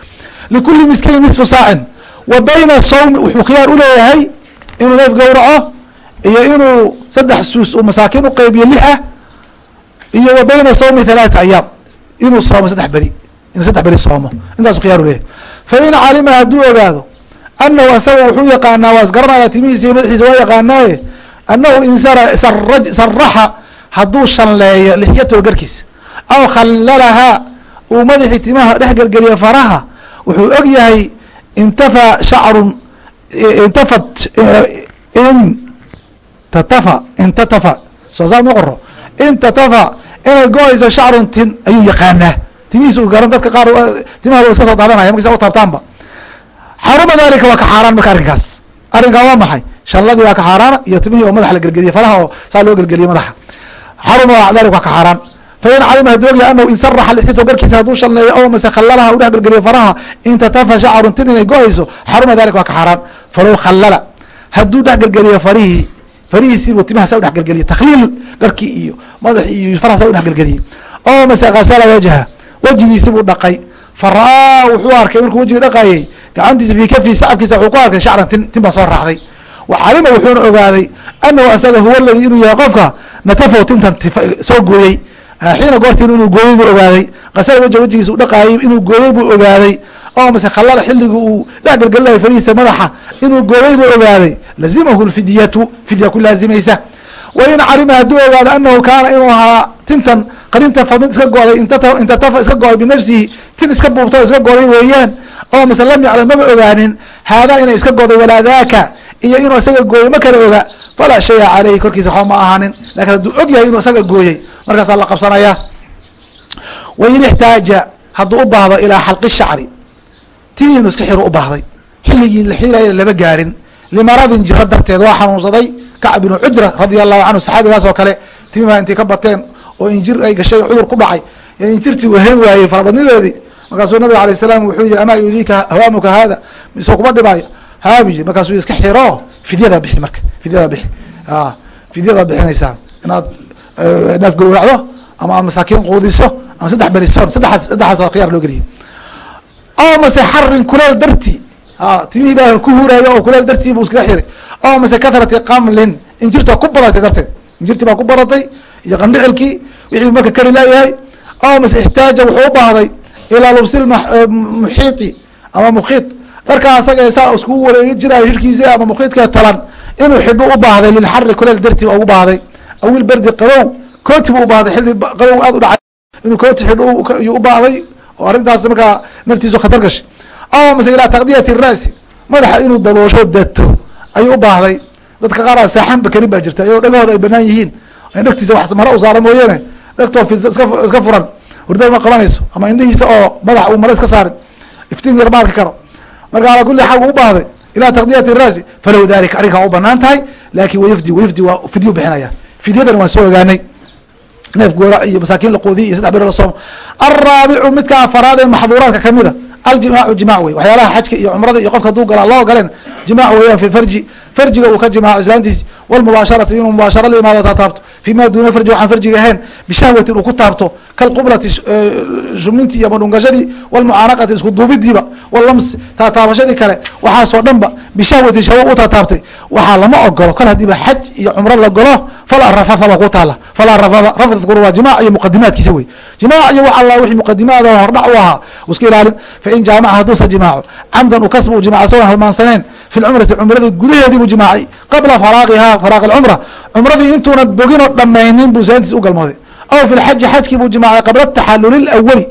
Speaker 1: likuli miskiini nisfu saacin wa bayna sawmi wuxuu khiyaar uleeyahay inuu neef gowraco iyo inuu saddex suus uu masaakiin uqeybiyo lix ah iyo wa bayna sawmi halaata ayaam inuu soomo saddex beri inuu saddex beri soomo. Intaasu khiyar uleeyahay fa in calima hadduu ogaado anahu asaga wuxuu yaqaanaa waa isgaranaya timihiisa iyo madaxiisa waa yaqaanaaye anahu in saraxa hadduu shanleeyo lixyatahu garkiisa aw khallalahaa uu madaxii timaha dhex gelgeliyo faraha wuxuu og yahay intafaa shacrun intafat intatafa intatafa soo saa ma qoro intatafa inay go'ayso shacrun tin ayuu yaqaanaa timihiisa u garan dadka qaar timahooda iska soo daadanaya markaysa u taabtaanba xaruma dalika waa ka xaaraan marka arrinkaas arrinkaa waa maxay shalladii waa ka xaaraana iyo timihii oo madaxa la gelgeliye faraha oo saa loo gelgeliye madaxa xaruma dalik waa ka xaaraan fain calima haduu ogyahay anahu in saraxa lixito garkiisa hadduu shalneeyo oo mase khallalaha u dhex gelgeliyo faraha intatafa shacarun tin inay go'ayso xaruma dalik waa ka xaaraan falow khallala hadduu dhex gelgeliyo farihii farihiisiibuu timaha saa u dhex gelgeliye takhliil garkii iyo madaxi iyo faraha saa u dhex gelgeliyey oo mase khasala wajha wejigiisibuu dhaqay. Fara-aa wuxuu arkay markuu wejigii dhaqayey gacantiisa fii kafi sacabkiisa wuxuu ku arkay shacran tin tin baa soo raacday. Wacalima wuxuuna ogaaday anahu asaga huwa ladi inuu yahay qofka natafow tintan soo gooyey. Xiina goortiin inuu gooyey buu ogaaday. Qasala wejha wejigiisa u dhaqaayey inuu gooyey buu ogaaday oo mase khallala xilliga uu dhex gelgelinayo farihiisa madaxa inuu gooyey buu ogaaday. Lazimahu lfidyatu fidya ku laazimaysa wain calima hadduu ogaado anahu kaana inuu ahaa tintan qarintafa mid iska goday intatafa iska goday binafsihi tin iska buubta iska goday weeyaan. Oo mase lam yaclam maba ogaanin haadaa inay iska goday walaa iyo inuu isaga gooyey ma kala oga. Falaa shaya caleyhi korkiisa waxba ma ahaanin. Lakin hadduu og yahay inuu isaga gooyey markaasaa la qabsanaya. Wain ixtaaja hadduu u baahdo ilaa xalqi shacri timii inuu iska xiru u baahday. Xilligii la xilayna lama gaarin. Limaradin jiro darteed waa xanuunsaday. Kacb binu cujra radia allahu canhu saxaabigaas oo kale timimaa intay ka bateen oo injir ay gashay cudur ku dhacay. Injirtii waheen waayey farabadnideedii markaasuu nabig alay salaam wuxuu yihi amaa yudiika hawaamuka haada? Misoo kuma dhibaayo haabiy markaasuu iska xiro. Fidyadaa bixi marka fidyadaa bixi. Fidyadaa bixinaysaa inaad neef gowracdo ama aad masaakiin quudiso ama saddex berison saddeaas saddexaas khiyaar loo geliye oo mase xarin kuleel darti. Timihii baa ku huraayo oo kuleel dartii buu iskaga xiray oo mase kathrati qamlin injirta ku badatay darteed. Injirtii baa ku badatay iyo qandhicilkii wixii marka kari laayahay oo mase ixtaaja wuxuu u baahday ilaa lubsil muxiiti ama mukhiid dharkaa asaga saa iskugu wareegi jiraayo hirkiisi ama mukhiidka talan inuu xidho u lilxari kuleel dartii ugu baahday. Awil berdi qabow kooti buu u xilli qabow aad u dhacay. Inuu kooti xidho yuu u oo arrintaas markaa naftiisu khatar gashay oo mase ilaa taqdiyati ra'si madaxa inuu daboosho dato ayuu u baahday. Dadka qaar saaxanba kelin baa jirta iyadoo dhagahooda ay banaan yihiin. Dhegtiisa wax mara u saara mooyeene dhegtoo iska furan. Hurdada ma qabanayso ama indhihiisa oo madax uu mara iska saarin. Iftiin yar ma arki karo. Marka alaa kuli xaal uu u baahday. Ilaa taqdiyati ra'si falow dalika arrinkaa u bannaan tahay laakin wayufdi wayufdi waa fidyu bixinaya. Fidyadan waan soo ogaanay neef goorac iyo masaakiin la qoodiy iyo saddex beri la soomo alraabicu midka afaraad ee maxduuraadka kamida aljimaacu jimac wey waxyaalaha xajka iyo cumrada iyo qofka haduu galaa loo ogoleen jimac weeyaan fi farji. Farjiga uu ka jimaaco islaantiisi walmubaasharati inuu mubaasharo la imaado taataabto fi ma duuna farji waxaan farjiga ahayn bishahwatin uu ku taabto kalqublati shumintii iyo madhungashadii walmucaanaqati isku duubidiiba walams taataabashadii kale waxaasoo dhanba bishahwatin shahwo u taataabtay waxaa lama ogolo kol hadiiba xaj iyo cumro la golo falaa rafada baa ku taala falaa rafada rafadkuna waa jimac iyo muqadimaadkiisa wey jimac iyo wax alla wixii muqadimaada hordhac u ahaa iska ilaalin fain jaamaca hadduusa jimaaco camdan u kasba u jimaca isagoon halmaansaneen fi lcumrati cumrada gudaheedii buu jimaacay qabla faraaqihaa faraaq alcumra cumradii intuuna boginoo dhamaynin buu saantiis u galmooday aw fi lxaji xajkii buu jimaacay qabla taxaluli lawali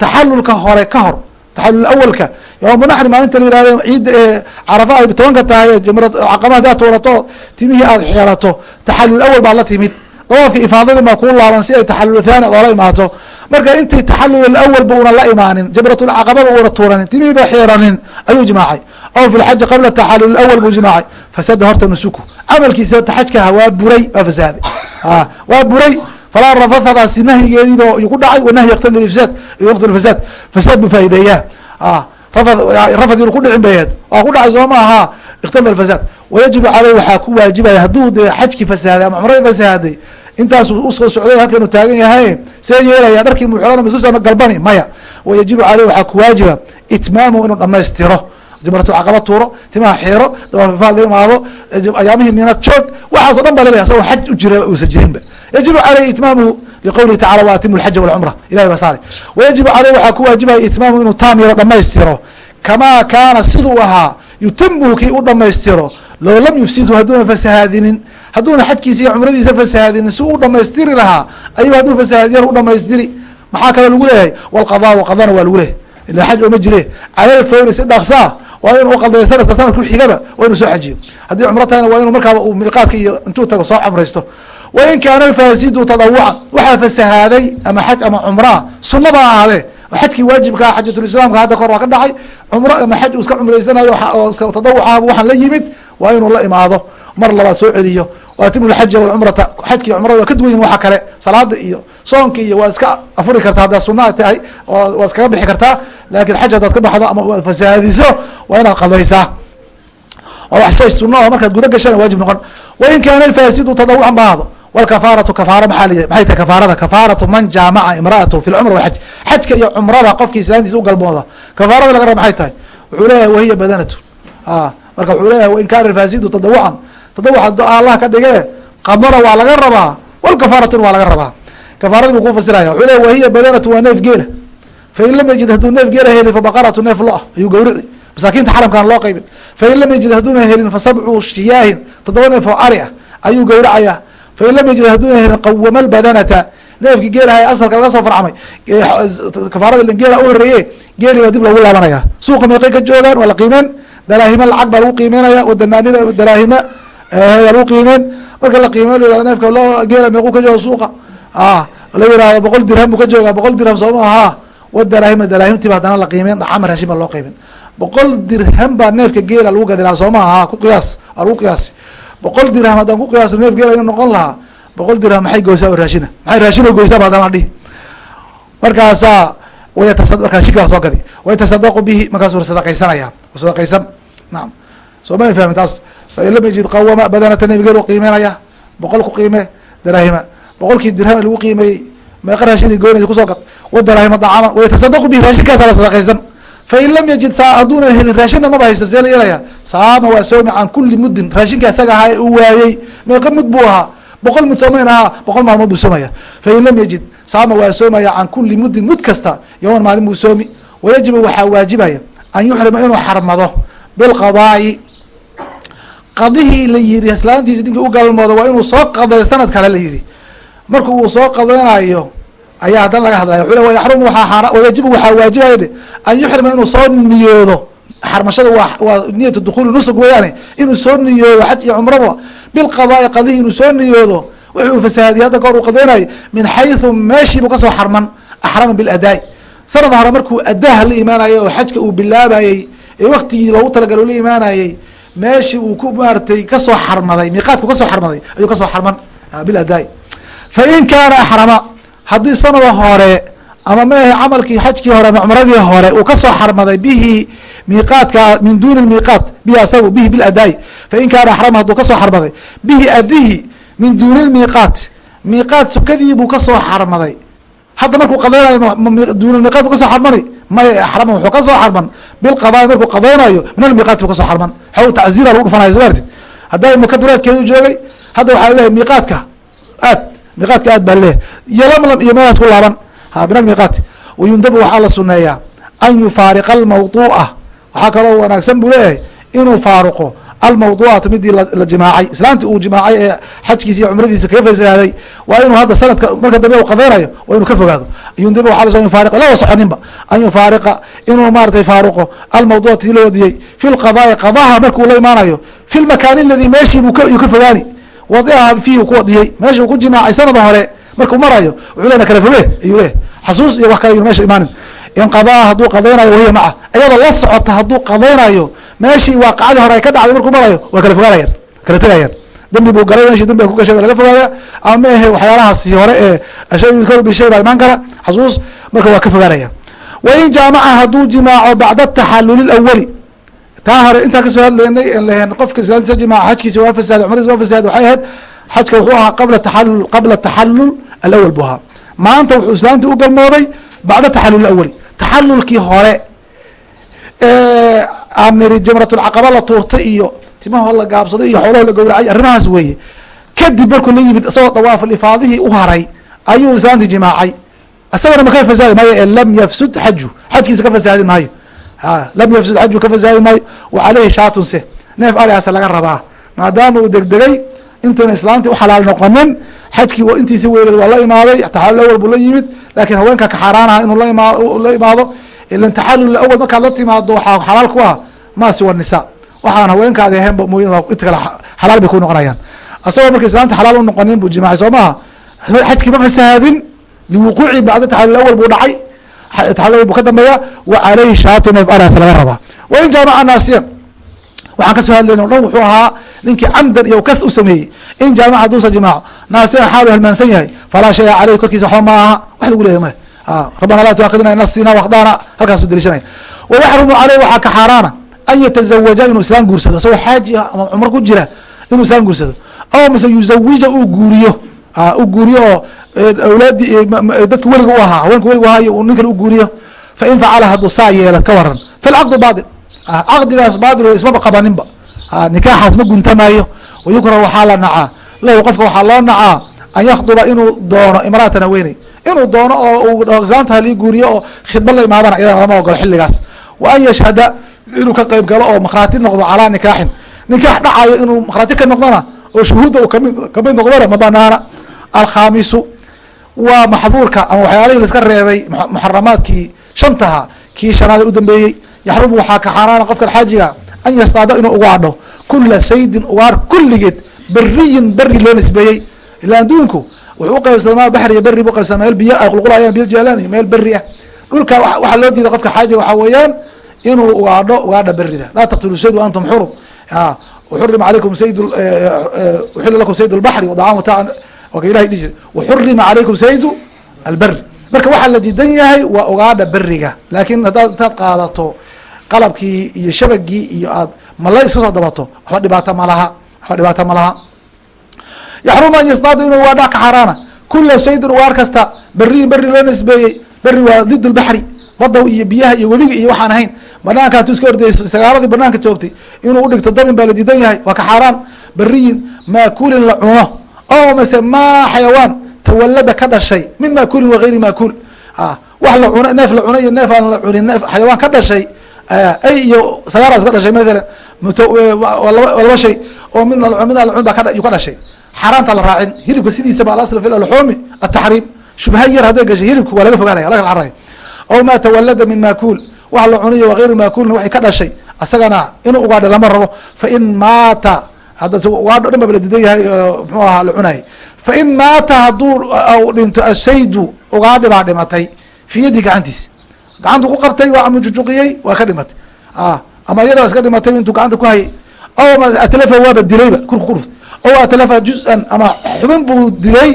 Speaker 1: taxalulka hore ka hor taxalul awalka yowma naxri maalinta la yihahdo ciidda ee carafa ay tobanka tahay jumra caqaba haddii aad tuurato timihii aad xeelato taxalul awal baad la timid dawaafka ifaadadii baa kuu laaban si ay taxalul thani oola imaato marka intii taxalul awal ba una la imaanin jamratulcaqababa una tuuranin timihiiba xiiranin ayuu jimaacay aw fi lxaji qabla taxalul awal buu jimaacay fasada horta nusuku camalkiisi horta xajkaha waa buray waa fasaaday. Waa buray. Falaa rafathadaasi nahyigeediiba ku dhacay wanahyi yaqtadi ifsaad yaqtadi fasaad fasaad buu faa'ideeyaa rafad rafad inu ku dhicin bayeed waa ku dhacay soo ma aha iqtada fasaad. Wayajibu caleyh waxaa ku waajibaya hadduu dee xajki fasaaday ama cumradii fasaaday intaasuu u soo socday halkanu taagan yahay see yeelaya dharkii muxuran masuusa galbani maya. Wayajibu caleyh waxaa ku waajiba itmaamu inuu dhamaystiro jamratulcaqaba tuuro timaha xiiro dawaafifaad la imaado ayaamihii miinad joog waxaaso dhan ba laleeyahy asagoo xaj u jira uusan jirinba. Yajibu caleyhi itmaamuhu liqowlihi tacala wa atimu lxaja walcumra ilahi baa saare wayajibu caleyh waxaa ku waajibaya itmaamu inuu taam yaro dhamaystiro. Kamaa kaana siduu ahaa yutimuhu kii u dhamaystiro. Low lam yufsidhu hadduuna fasahaadinin hadduuna xajkiisa iyo cumradiisa fasahaadinin si u dhamaystiri lahaa ayuu hadduu fasahaadiyan u dhamaystiri. Maxaa kale lagu leeyahay? Walqadaa qadana waa lagu leeyahy ila xaj ooma jire. Calal fawri si dhaksaa waa inuu qadayo sanadka sanadku xigaba waa inuu soo xajiyo. Haddii cumro tahayna waa inuu markaaba uu miiqaadka iyo intuu tago soo cumraysto. Wain kaana alfaasidu tadawucan waxaa fasahaaday ama xaj ama cumraa sunna ba ahaadee xajkii waajibkaa xajatulislaamka hadda kahor waa ka dhacay. Cumro ama xaj uu iska cumraysanayo oo tadawucaaba waxaan la yimid waa inuu la imaado mar labaad soo celiyo. Waatimu lxaja walcumrata xajki cumrada waa ka duwan yihiin waxa kale. Salaada iyo soonka iyo waa iska afuri kartaa. Haddaa sunaa tahay waa iskaga bixi kartaa. Laakin xaj haddaad ka baxdo ama fasahaadiso waa inaad qadaysaa. Waa wax shay suna oo markaad guda gashana waajib noqon. Wain kaana alfaasidu tadawucan ba ahdo wlkafaaratu kafaara maaa l maxay tahay kafaarada? Kafaaratu man jaamaca imraatahu fi lcumra walxaj xajka iyo cumrada qofkii islaantiisa u galmooda. Kafaarada laga raba maxay tahay? Wuxuu leeyahay wahiya badanatu. Marka wuxuu leeyahay wain kaana alfaasidu tadawucan tadawuc allah ka dhigee qadana waa laga rabaa walkafaaratuna waa laga rabaa. Kafaaradii buu ku fasiraya wuxuu leeyahy wahiya badanatu waa neef geela. Fain lam yajid hadduu neef geela heli fabaqaratu neef lo ah ayuu gawrici. Masaakiinta xaramkaan loo qaybin. Fain lam yajid hadduuna helin fasabcu shiyaahin toddoba neef oo ari ah ayuu gawracaya fain lam yajid hadduuna helin qawama lbadanata neefkii geelaha ee asalka laga soo farcamay. Kafaarada geela u horeeye geeli baa dib loogu laabanaya. Suuqa meeqay ka joogaan waa la qiimeen daraahima lacag baa lagu qiimeynaya wadanaanina daraahima yaa lagu qiimeen marka la qiimeyn la neefka loo geela meequu ka jooga suuqa? La yihahdo boqol dirham buu ka jooga boqol dirham sooma ahaa wadaraahima daraahimtiiba haddana la qiimeen dhacama raashin baa loo qiimen boqol dirham baa neefka geela lagu gadi lahaa sooma ahaa ku qiyaas lagu qiyaasi. Boqol dirham haddaan ku qiyaasno neef geela ina noqon lahaa boqol dirham maxay goysaa oo raashina? Maxay raashin oo goysaa ba haddana dhihi. Markaasaa wayata raashinka waa soo gadi. Wayatasadaqu bihi markaasuu sadaqaysanaya. Sadaqaysan. Naam soo ma fahmin taas? Fain lam yajid qawama badanata nebigeelu qiimeynaya. Boqol ku qiime daraahima. Boqolkii dirham lagu qiimeeyey meeqa raashin goynaysa ku soo gad? Wadaraahima dacama wayatasadaqu bihi raashinkaasa la sadaqaysan. Fain lam yajid hadduuna helin raashinna maba haysta see la yeelaya saama waa soomi can kuli muddin. Raashinka isaga ahaa ee uu waayey. Meeqa mud buu ahaa. Boqol mud soomayn ahaa boqol maalmood buu soomaya. Fain yajid saama waa soomaya can kuli muddin mud kasta. Yowman maalin buu soomi. Wayajibu waxaa waajibaya an yuxrima inuu xarmado bilqadaa'i qadihii la yiri islaantiisa ninkii u galmoodo waa inuu soo qaday sanad kale la yiri marka uu soo qadanayo ayaa haddana laga hadlaya wxuu le wayaxrumu waaa wayajibu waxaa waajibaya dhe an yuxrima inuu soo niyoodo. Xarmashada waa waa niyatu dukuuli nusug weeyaane. Inuu soo niyoodo xaj iyo cumraba. Bilqadaai qadihi inuu soo niyoodo wuxuu fasahaadiyay hadda kahor uu qadaynayo min xayثu meeshiibuu ka soo xarman axrama biladaa'i sanad hore markuu adaaha la imaanayay oo xajka uu bilaabayey ee waktigii loogu talagalo la imaanayey meeshii uu ku maaratay ka soo xarmaday miiqaadku ka soo xarmaday ayuu ka soo xarman biladaa'i fain kaana axrama haddii sanada hore ama mehe camalkii xajkii hore ama cumradii hore uu ka soo xarmaday bihi miiqaadka min duni miiqaat bihi asagu bihi biladaa'i fain kaana axrama hadduu ka soo xarmaday bihi adihi min duuni lmiiqaat miiqaat sukadii buu ka soo xarmaday hadda markuu qadaynayo duuni miiqaat buu ka soo xarmani? Maya axrama wuxuu ka soo xarman. Bilqadaai markuu qadaynayo min almiiqaati buu ka soo xarman. Xaw tacziira lagu dhufanaya soo martid haddaa maka duleedkeedu joogay hadda waxaa leeyahay miiqaadka aad miiqaadka aad baa leeyahay. Iyo lamlam iyo meelaas ku laaban. Ha min almiiqaati wayundabu waxaa la suneeyaa an yufaariqa almawduuca waxaa kaloo wanaagsan buu leeyahay inuu faaruqo almawduucata midii la jimaacay. Islaantii uu jimaacay ee xajkiisa iyo cumradiisa kaga fasaaday waa inuu hadda sanadka marka dambe u qadaynayo waa inuu ka fogaado. Yundibu waa la yufaariq laba soconinba an yufaariqa inuu maaratay faaruqo almawduucata tii la wadiyey. Fi lqadaai qadaha markuu la imaanayo fi lmakaani aladii meeshii buu ka fogaani. Wadiaha fiihi ku wadiyey meesha uu ku jimaacay sanada hore markuu marayo wuxuu lena kala foge ayuu leeyahy xasuus iyo wax kale meesha imaanin. Inqadaa hadduu qadaynayo wahiya maca. Iyadoo la socota hadduu qadaynayo meeshii waaqacadii hore ay ka dhacday markuu marayo waa kala fogaanayaan kala tegayaan dambi buu galay meshi dambi ku gashay waa laga fogaaya ama ma ahe waxyaalahaasi hore ee ashay yudkaru bishay baa imaan kara. Xasuus marka waa ka fogaanaya wain jaamaca hadduu jimaaco bacda taxaluli lawali taa hore intaan ka soo hadlaynay en qofka islaantiisa jimaaca xajkiisa waa fasaada cumradiisa waa fasaada waxay ahayd xajka wuxuu ahaa qabla taxalul qabla taxalul alawal buu ahaa. Maanta wuxuu islaantii u galmooday bacda taxalul awali taxalulkii hore aan niri jamratulcaqaba la tuurtay iyo timahoo la gaabsaday iyo xoolaho la gowracay arrimahaas weeye. Kadib markuu la yimid isagoo dawaaful ifaadihii u haray ayuu islaantii jimaacay. Isagana ma ka fasaadi maayo ee lam yafsud xaju. Xajkiisa ka fasaadi maayo. Lam yafsud xaju ka fasaadi maayo. Wa caleyhi shaatun se. Neef arigaasa laga rabaa. Maadaama uu degdegay intayna islaantii uxalaal noqonin xajkii intiisi weyneed waa la imaaday taxalul awal buu la yimid laakiin haweenka ka xaaraanaha inuu la imaado ilan taxalul awal markaad la timaado waxaa xalaal ku ah maa siwa nisa waxaan haweenkaadi ahaynba mooy inta kale xalaal bay ku noqonayaan asagoo marka islaanta xalaal u noqonin buu jimaacay soo maha xajkii ma fasahaadin liwuquuci bacda taxalul awal buu dhacay taxalul buu ka dambeeya wa caleyhi shaatu neef aras laga rabaa wain jaamaca naasiyan waxaan ka soo hadlayna o dhan wuxuu ahaa ninkii camdan iyo kas u sameeyey in jaamaca haduusa jimaaco naasiyan xaalu halmaansan yahay falaa shaya caleyhi korkiisa waxba ma aha wax lagu leeyahy male rabbana laa tuaakidna in nasina wakhdana halkaasu deliishanaya wayaxrumu caleyh waxaa ka xaaraana an yatazawaja inuu islaan guursado. Isagoo xaaji ah cumro ku jira inuu islaan guursado. Aw mise yuzawija uu guuriyo. U guuriyo oo awlaadi dadka weliga u ahaa. Haweenka weliga ahaa iyo nin kale u guuriyo. Fain facala hadduu saa yeela ka waran. Falcaqdu baatil. Caqdigaas baatil o ismaba qabaninba. Nikaaxaas ma guntamaayo wayukrahu waxaa la nacaa lahu qofka waxaa loo nacaa an yakhduba inuu doono imraatan haweeney inuu doono oo islaanta halii guuriyo oo khidba la imaadana iyadana lama ogolo xilligaas. Wa an yashhada inuu ka qeyb galo oo makhraati noqdo calaa nikaaxin. Nikaax dhacayo inuu makhraati ka noqdona oo shuhuudda uu kami ka mid noqdona ma banaana. Alkhaamisu waa maxduurka ama waxyaalihii laiska reebay muxaramaadkii shantaha kii shanaad u dambeeyey. Yaxrumu waxaa ka xaaraana qofkan xaajiga an yastaada inuu ugaadho kula saydin ugaar kulligeed beriyin beri loo nisbeeyey. Ila adduunku wuxuu uqaybsamaa baxriya beri bu qaybsama meel biyo ay qulqulayaan biyo jaalaan meel beri ah. Dhulka waxaa loo diiday qofka xaajiga waxaa weeyaan inuu ugaadho ugaadha berida laa taqtulu sayd antum xurum. Uxurima alaykum sayd uxila lakum sayd lbaxri wadacaamu taa ilahay dhihi waxurima calaykum saydu alberi marka waxaa la diidan yahay waa ugaadha beriga laakiin haddaad intaad qaadato qalabkii iyo shabagii iyo aad mala iska soo dabato. Waxba dhibaato malaha waxba dhibaato malaha yaxrumu an yasdaadu inuu ugaadha ka xaaraana kula shaydin ugaar kasta beriyin beri loo nisbeeyey beri waa did lbaxri badaw iyo biyaha iyo webiga iyo waxaan ahayn banaanka hatuu iska ordayso sagaaladii banaanka joogtay inuu udhigto dabin baa la diidan yahay waa ka xaaraan beriyin maakuulin la cuno o mase maa xayawaan tawalada ka dhashay min maakuulin wagayri maakuul wax la cuno neef la cuno iyo neef aan la cunin xayawaan ka dhashay ay iyo sagaaras ka dhashay maalan laba shay oo midna la midna la cun baa ka dhashay xaaraanta la raacin hilibka sidiisaba alasl fi alxuumi ataxriim shubha yar hadday gashay hilibka waa laga fogaanaya laga caraya aw maa tawalada min maakuul wax la cuniyo wagayru maakuulin waxay ka dhashay. Asagana inuu ugaadha lama rabo. Fain maata ugaadho dhan ba la diidan yahay mxuu ahaa la cunayay. Fain maata hadduu dhinto ashaydu ugaadhi baa dhimatay fi yadi gacantiis. Gacantu ku qabtay waa amujujuqiyey waa ka dhimatay. Ama iyadoo iska dhimatay intuu gacanta ku hayay. Aw atlafa waaba dilayba kurku kuruft aw atlafa juz-an ama xubin buu dilay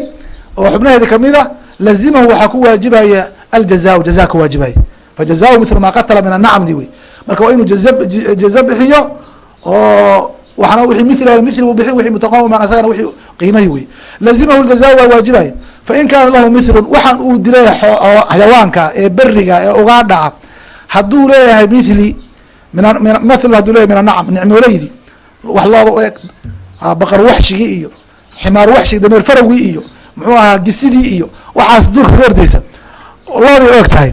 Speaker 1: oo xubnaheedi ka mid lazimahu waxaa ku waajibaya aljaza jaza ka waajibaya fajazahu mithla ma qatala min anacmdi wey marka waa inuu jaza bixiyo oo waxna wii mil mil bu bixin wii mutaqawiman asagana wii qiimahi wey lazimahu ljaza waa waajibaya fain kaana lahu milun waxaan uu dilay xayawaanka ee beriga ee ugaadha ah hadduu leeyahay mili mil haduu leyahy min anacam nicmooleydi wax looda u eg baqar waxshigii iyo ximaar waxshigi dameer farawgii iyo muxuu ahaa gisidii iyo waxaas duurka ka ordaysa looday eg tahay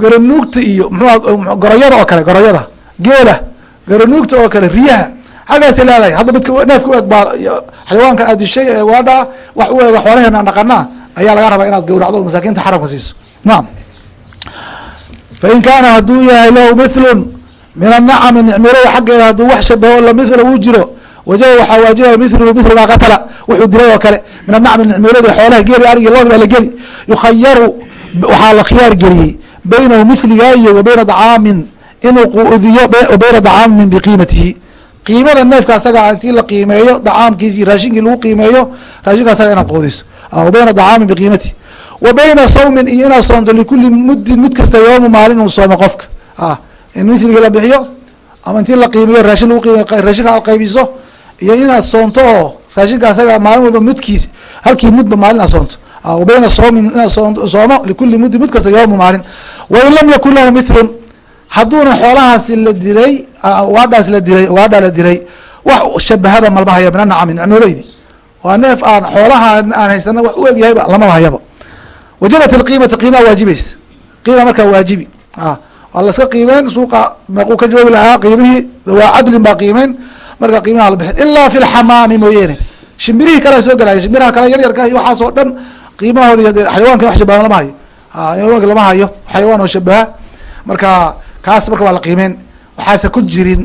Speaker 1: garanuugta iyo mxu goroyada oo kale goroyada geela garanuugta oo kale riyaha xaggaasay leedahay. Hadda midka neefka u eg baa xayawaankan aad dishay ee waadhaa wax u ega xoolaheena aan dhaqanaa ayaa laga rabaa inaad gawracdo masaakiinta xaramka siiso. Nacam fain kaana hadduu yahay lahu milun min anacami nicmirada xaggeeda hadduu wax shabaho lamithla uu jiro wajaba waxaa waajibaya miluhu milu maa qatala wuxuu dilay oo kale min anacmi nicmirada xoolaha geeli arigi loodi baa la geli yukhayaru waxaa la khiyaar geliyey baynahu miligaa iyo wa bayna dacaamin inuu quudiyo bayna dacaamin biqiimatihi qiimada neefka asaga intii la qiimeeyo dacaamkiisi iyo raashinkii lagu qiimeeyo raashinka asaga inaad quudiso wa bayna dacaamin biqiimatihi wa bayna sawmin iyo inaad soonto likuli muddin mid kasta yoomu maalin uu soomo qofka in miligii la bixiyo ama intii la qiimeeyo raashin lagu qiimeyo raashinka aad qaybiso iyo inaad soonto oo raashinka asaga maalin walba mudkiis halkii mudba maalin aad soonto. Wa bayna sawmin inaad soomo likuli muddin mid kasta yoomu maalin. Wain lam yakun lahu mithlun hadduuna xoolahaasi la dilay waadhaas la dilay waadhaa la dilay wax shabahaba malma haya min anacami nicmooleydi waa neef aan xoolaha aan haysana wax u egyahayba lamaba hayaba wajabat ilqiimatu qiimaa waajibaysa. Qiima markaa waajibi. Waa laska qiimeyn suuqa meequu ka joogi lahaa qiimihii waa cadlin baa qiimeyn marka qiimaha la bixin ilaa fi lxamaami mooyeene. Shimbirihii kalea soo gelaya shimbiraha kale yaryarka iyo waxaasoo dhan qiimahoodii de xayawanka wax lama hayo. Xayawanka lama hayo xayawaan oo shabaha. Marka kaas marka waa la qiimeyn waxaase ku jirin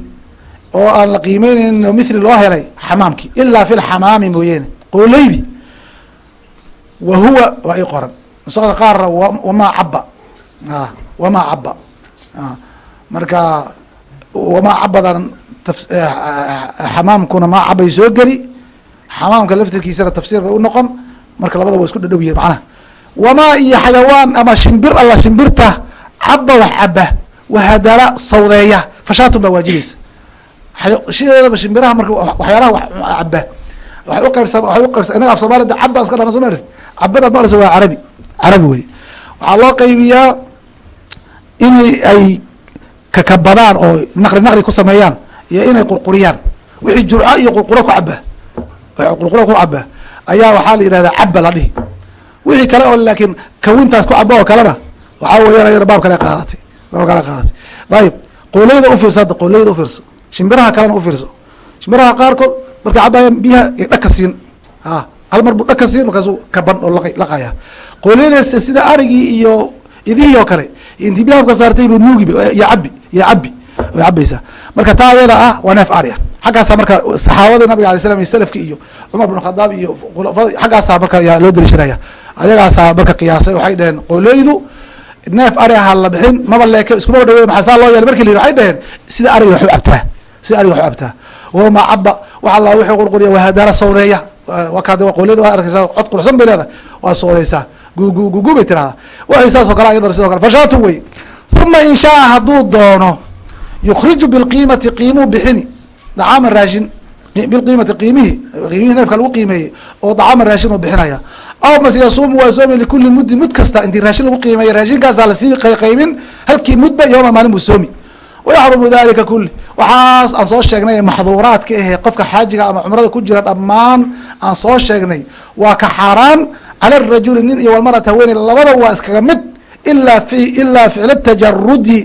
Speaker 1: oo aan la qiimeyneyn oo mithli loo helay xamaamki ilaa fi lxamaami mooyeene. Qooleydi wa huwa waa ii qoran. Nusakda qaarna wamaa caba wamaa caba marka wamaa cabadan xamaamkuna maa cabay soo geli. Xamaamka laftirkiisana tafsiir bay unoqon marka labada wa isku dhadhow yihiin macnaha wamaa iyo xayawaan ama shimbir alla shimbirta caba wax caba wahadala sawdeeya. Fashaatun baa waajibaysa shideedaba shimbiraha marka waxyaalaha wax caba waxay uqaybsa waxay uqaybsa inaga af soomaalida caba iska dhana soo maarist cabadaad maqlaysa waa carabi carabi wey waxaa loo qaybiyaa inay ay kakabadaan oo naqri naqri ku sameeyaan iyo inay qurquriyaan. Wixii jurca iyo qurquro ku caba qurquro ku caba ayaa waxaa la yihahdaa caba la dhihi. Wixii kale oo laakiin kawintaas ku caba oo kalena waxaa weeyaan ayana baab kale qaadatay baab kale qaadatay ayib qooleyda ufiirso hadda qooleyda ufiirso shimbiraha kalena ufiirso shimbiraha qaarkood markay cabaayaan biyaha dhaka siin. A hal mar buu dhaka siin markaasuu kaban oo laqaya qooleydaas sida arigii iyo idihii oo kale intii biyaha saartay buu nuugiba iyo cabi iyo cabi way cabaysaa marka taa ayada ah waa neef ari ah xaggaasaa marka saxaabadii nabiga alay slam iyo salafki iyo cumar bin khadaab iyo khulafada xaggaasaa marka yaa loo daliishanaya ayagaasaa marka qiyaasay waxay dheheen qooleydu neef ari aha la bixin maba leeke iskuma dhawe maxaa saa loo yeelay? Marki la yidhi waxay dheheen sida ariga wax u cabtaa sida ariga wax u cabtaa. Wama caba wax alla wixii qurquriya wahadaara sawdeeya wakaade qooleyda waa arkaysaa cod quruxsan bay leedahay waa sawdeysaa gugu bay tirahdaa waxay saas oo kale ayadana sidoo kale fashaatu wey uma in shaa hadduu doono yukriju bilqiimati qiimuu bixini dacaama raashin bilqiimati qiimihi qiimihii neefka lagu qiimeeyey oo dacaama raashin uu bixinaya aw mase yasuumu waa soomi likuli muddi mud kasta intii raashin lagu qiimeeya raashinkaasaa la sii qayqaymin halkii mudba yooma maalin buu soomi wayaxrumu dalika kuli waxaas aan soo sheegnay maxduuraadka ahe qofka xaajiga ama cumrada ku jira dhammaan aan soo sheegnay waa ka xaaraan cala rajuli nin iyo walmarata haweeney labada waa iskaga mid ilaa fi ilaa ficla tajarudi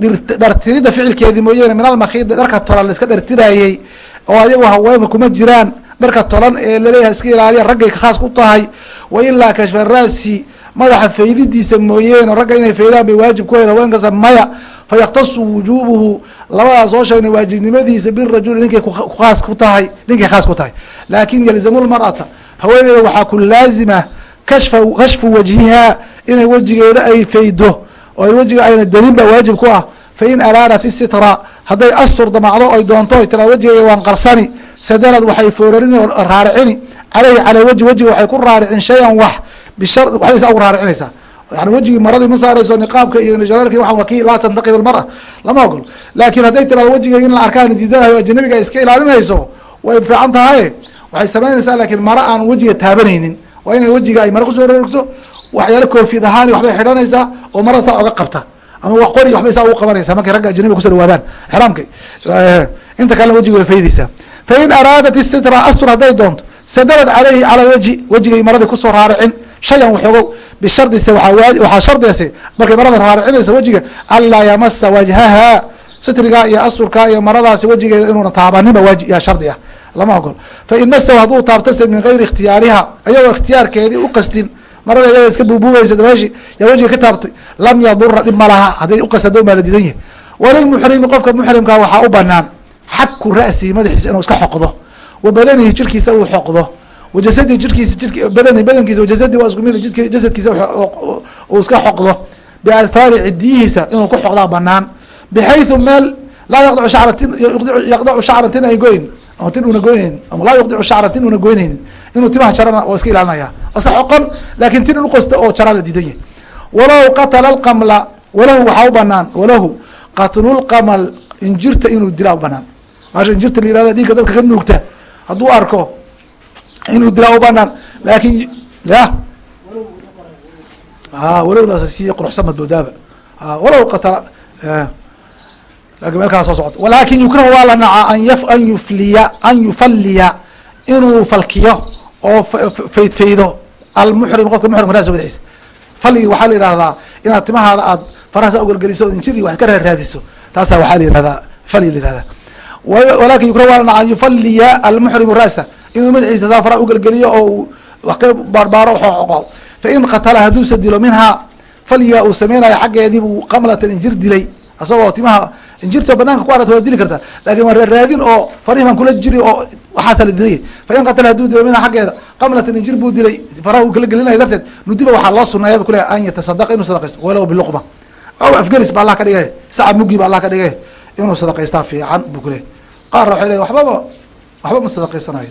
Speaker 1: dhartirida ficilkeedii mooyeene min almakiidi dharka tolan la iska dhartirayey oo ayagu haweenka kuma jiraan. Dharka tolan ee la leeyahay iska ilaaliya raggay khaas ku tahay. Wa ilaa kashfa raasi madaxa faydidiisa mooyeene ragga inay faydaan bay waajib ku hayd haweenkasa maya. Fayaktasu wujubuhu labadaa soo sheegnay waajibnimadiisa birajuli ninkay khaas ku tahay ninkay khaas ku tahay. Laakin yalzamu lmar'ata haweeneyda waxaa ku laazima kashfa kashfu wajhiha inay wejigeeda ay faydo oo wejiga ayna delin baa waajib ku ah. Fain araadat isitra hadday astur damacdo ay doonto ay tiraa wejigeyga waan qarsani. Sadalad waxay foorarini oo raaricini. Caleyhi caley weji wejiga waxay ku raaricin shayan wax. Bishar waxbay saa ugu raaricinaysaa yani wejigii maradii ma saarayso niqaabka iyo nishareerki waxan waa kii laa tantaqib almara. Lama ogolo laakiin hadday tirahdo wejigeyga in la arkaan diidanayo ay iska ilaalinayso way fiican tahay. Waxay samaynaysaa laakiin mara aan wejiga taabanaynin waa inay wejiga ay mara ku soo rorogto waxyaalo koofid ahaan waxbay xidhanaysaa oo marada saa oga qabta. Ama wax qori waxbay saa ugu qabanaysaa. Markay ragga ajanabiga kuso dhawaadaan exraamka inta kalena wejiga way faydaysaa. Fain araadat isitra astur hadday doonto sadalad caleyhi cala lwajhi wejigay maradii ku soo raaricin. Shayan waxoogow bishardise waxaa shardiase markay marada raaricinaysa wejiga anlaa yamasa wajhaha. Sitrigaa iyo asturkaa iyo maradaasi wejigeeda inuuna taabaninba waajib yaa shardi ah lama ogol fain masaw hadduu taabtase min gayri ikhtiyaariha ayagoo ikhtiyaarkeedii u qastin. Marada iyada iska buubuubaysa dameeshi yaa wejiga ka taabtay. Lam yadura dhib ma laha hadday uqasado baa la diidan yahay. Walilmuxrimi qofka muxrimkaa waxaa u banaan xaku ra'sihi madaxiisa inuu iska xoqdo. Wa badanihi jirkiisa uu xoqdo. Wajasadi jirkiisa jidk badan badankiisa wajasadi waa isku mid jasadkiisa uu iska xoqdo. Biahaari cidiyihiisa inuu ku xoqdaa banaan bxayثu meel laa yaqdacu shacra tin yaqdacu shacran tin ay goyn oo tin una goynaynin ama laa yuqdicu shacran tin una goynaynin inuu timaha jarana oo iska ilaalinaya. Iska xoqon laakiin tin qosta oo jaraa la diidan yahy walow qatla اqamla walahu waxaa u banaan walahu qatlulqamal injirta inuu dilaa u banaan maasha injirta la yirahda dhiigga dadka ka nuugta hadduu arko inuu dilaa u banaan laakin ya. A walowdaas si quruxsan madoodaaba walow qatala walakin yukrahu waa la nacaa an yufliya an yufalliya inuu falkiyo oo faydfaydo almuxrim qofka muxrimka raasa wadaciisa faligi waxaa la yihahdaa inaad timahaada aad farahasa ugelgeliso injiri wax ka raaraadiso taasa waxaa la yihahdaa fali la yihahda walakin yukrahu waa la nacaa an yufalliya almuxrimu ra'sa inuu madaxiisa saa faraha ugelgeliyo oo wax baarbaaro xooqo fain qatala hadduusa dilo minhaa falyiga uu sameynayo xaggeedii buu qamlatan injir dilay. Isagoo timaha injirta banaanka ku aragta waa dili karta. Lakin waa raaraadin oo farihi baan kula jiri oo waxaasa la dilay fain qatala hadduu dilo minhaa xaggeeda qamlatan injir buu dilay. Faraha uu kala gelinaya darteed nudiba waxaa loo suneeya kule an yatasadaqa inuu sadaqaysto. Walow biluqma aw afgelis ba allah ka dhigay. Sacab mugi ba allah ka dhigay. Inuu sadaqaystaa fiican buu kule qaarna waxay leeyn waxbaba waxba ma sadaqaysanayo.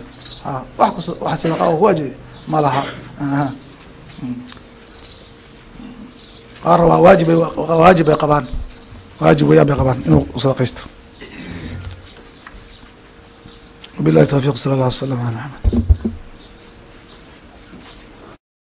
Speaker 1: Wax wax sadaqa oo kuwaajibi ma laha. Qaarna waa waajib waajib bay qabaan waajib weyaan bay qabaan inuu sadaqaysto wabilahi tawfiq sala allah waslam ala maxamed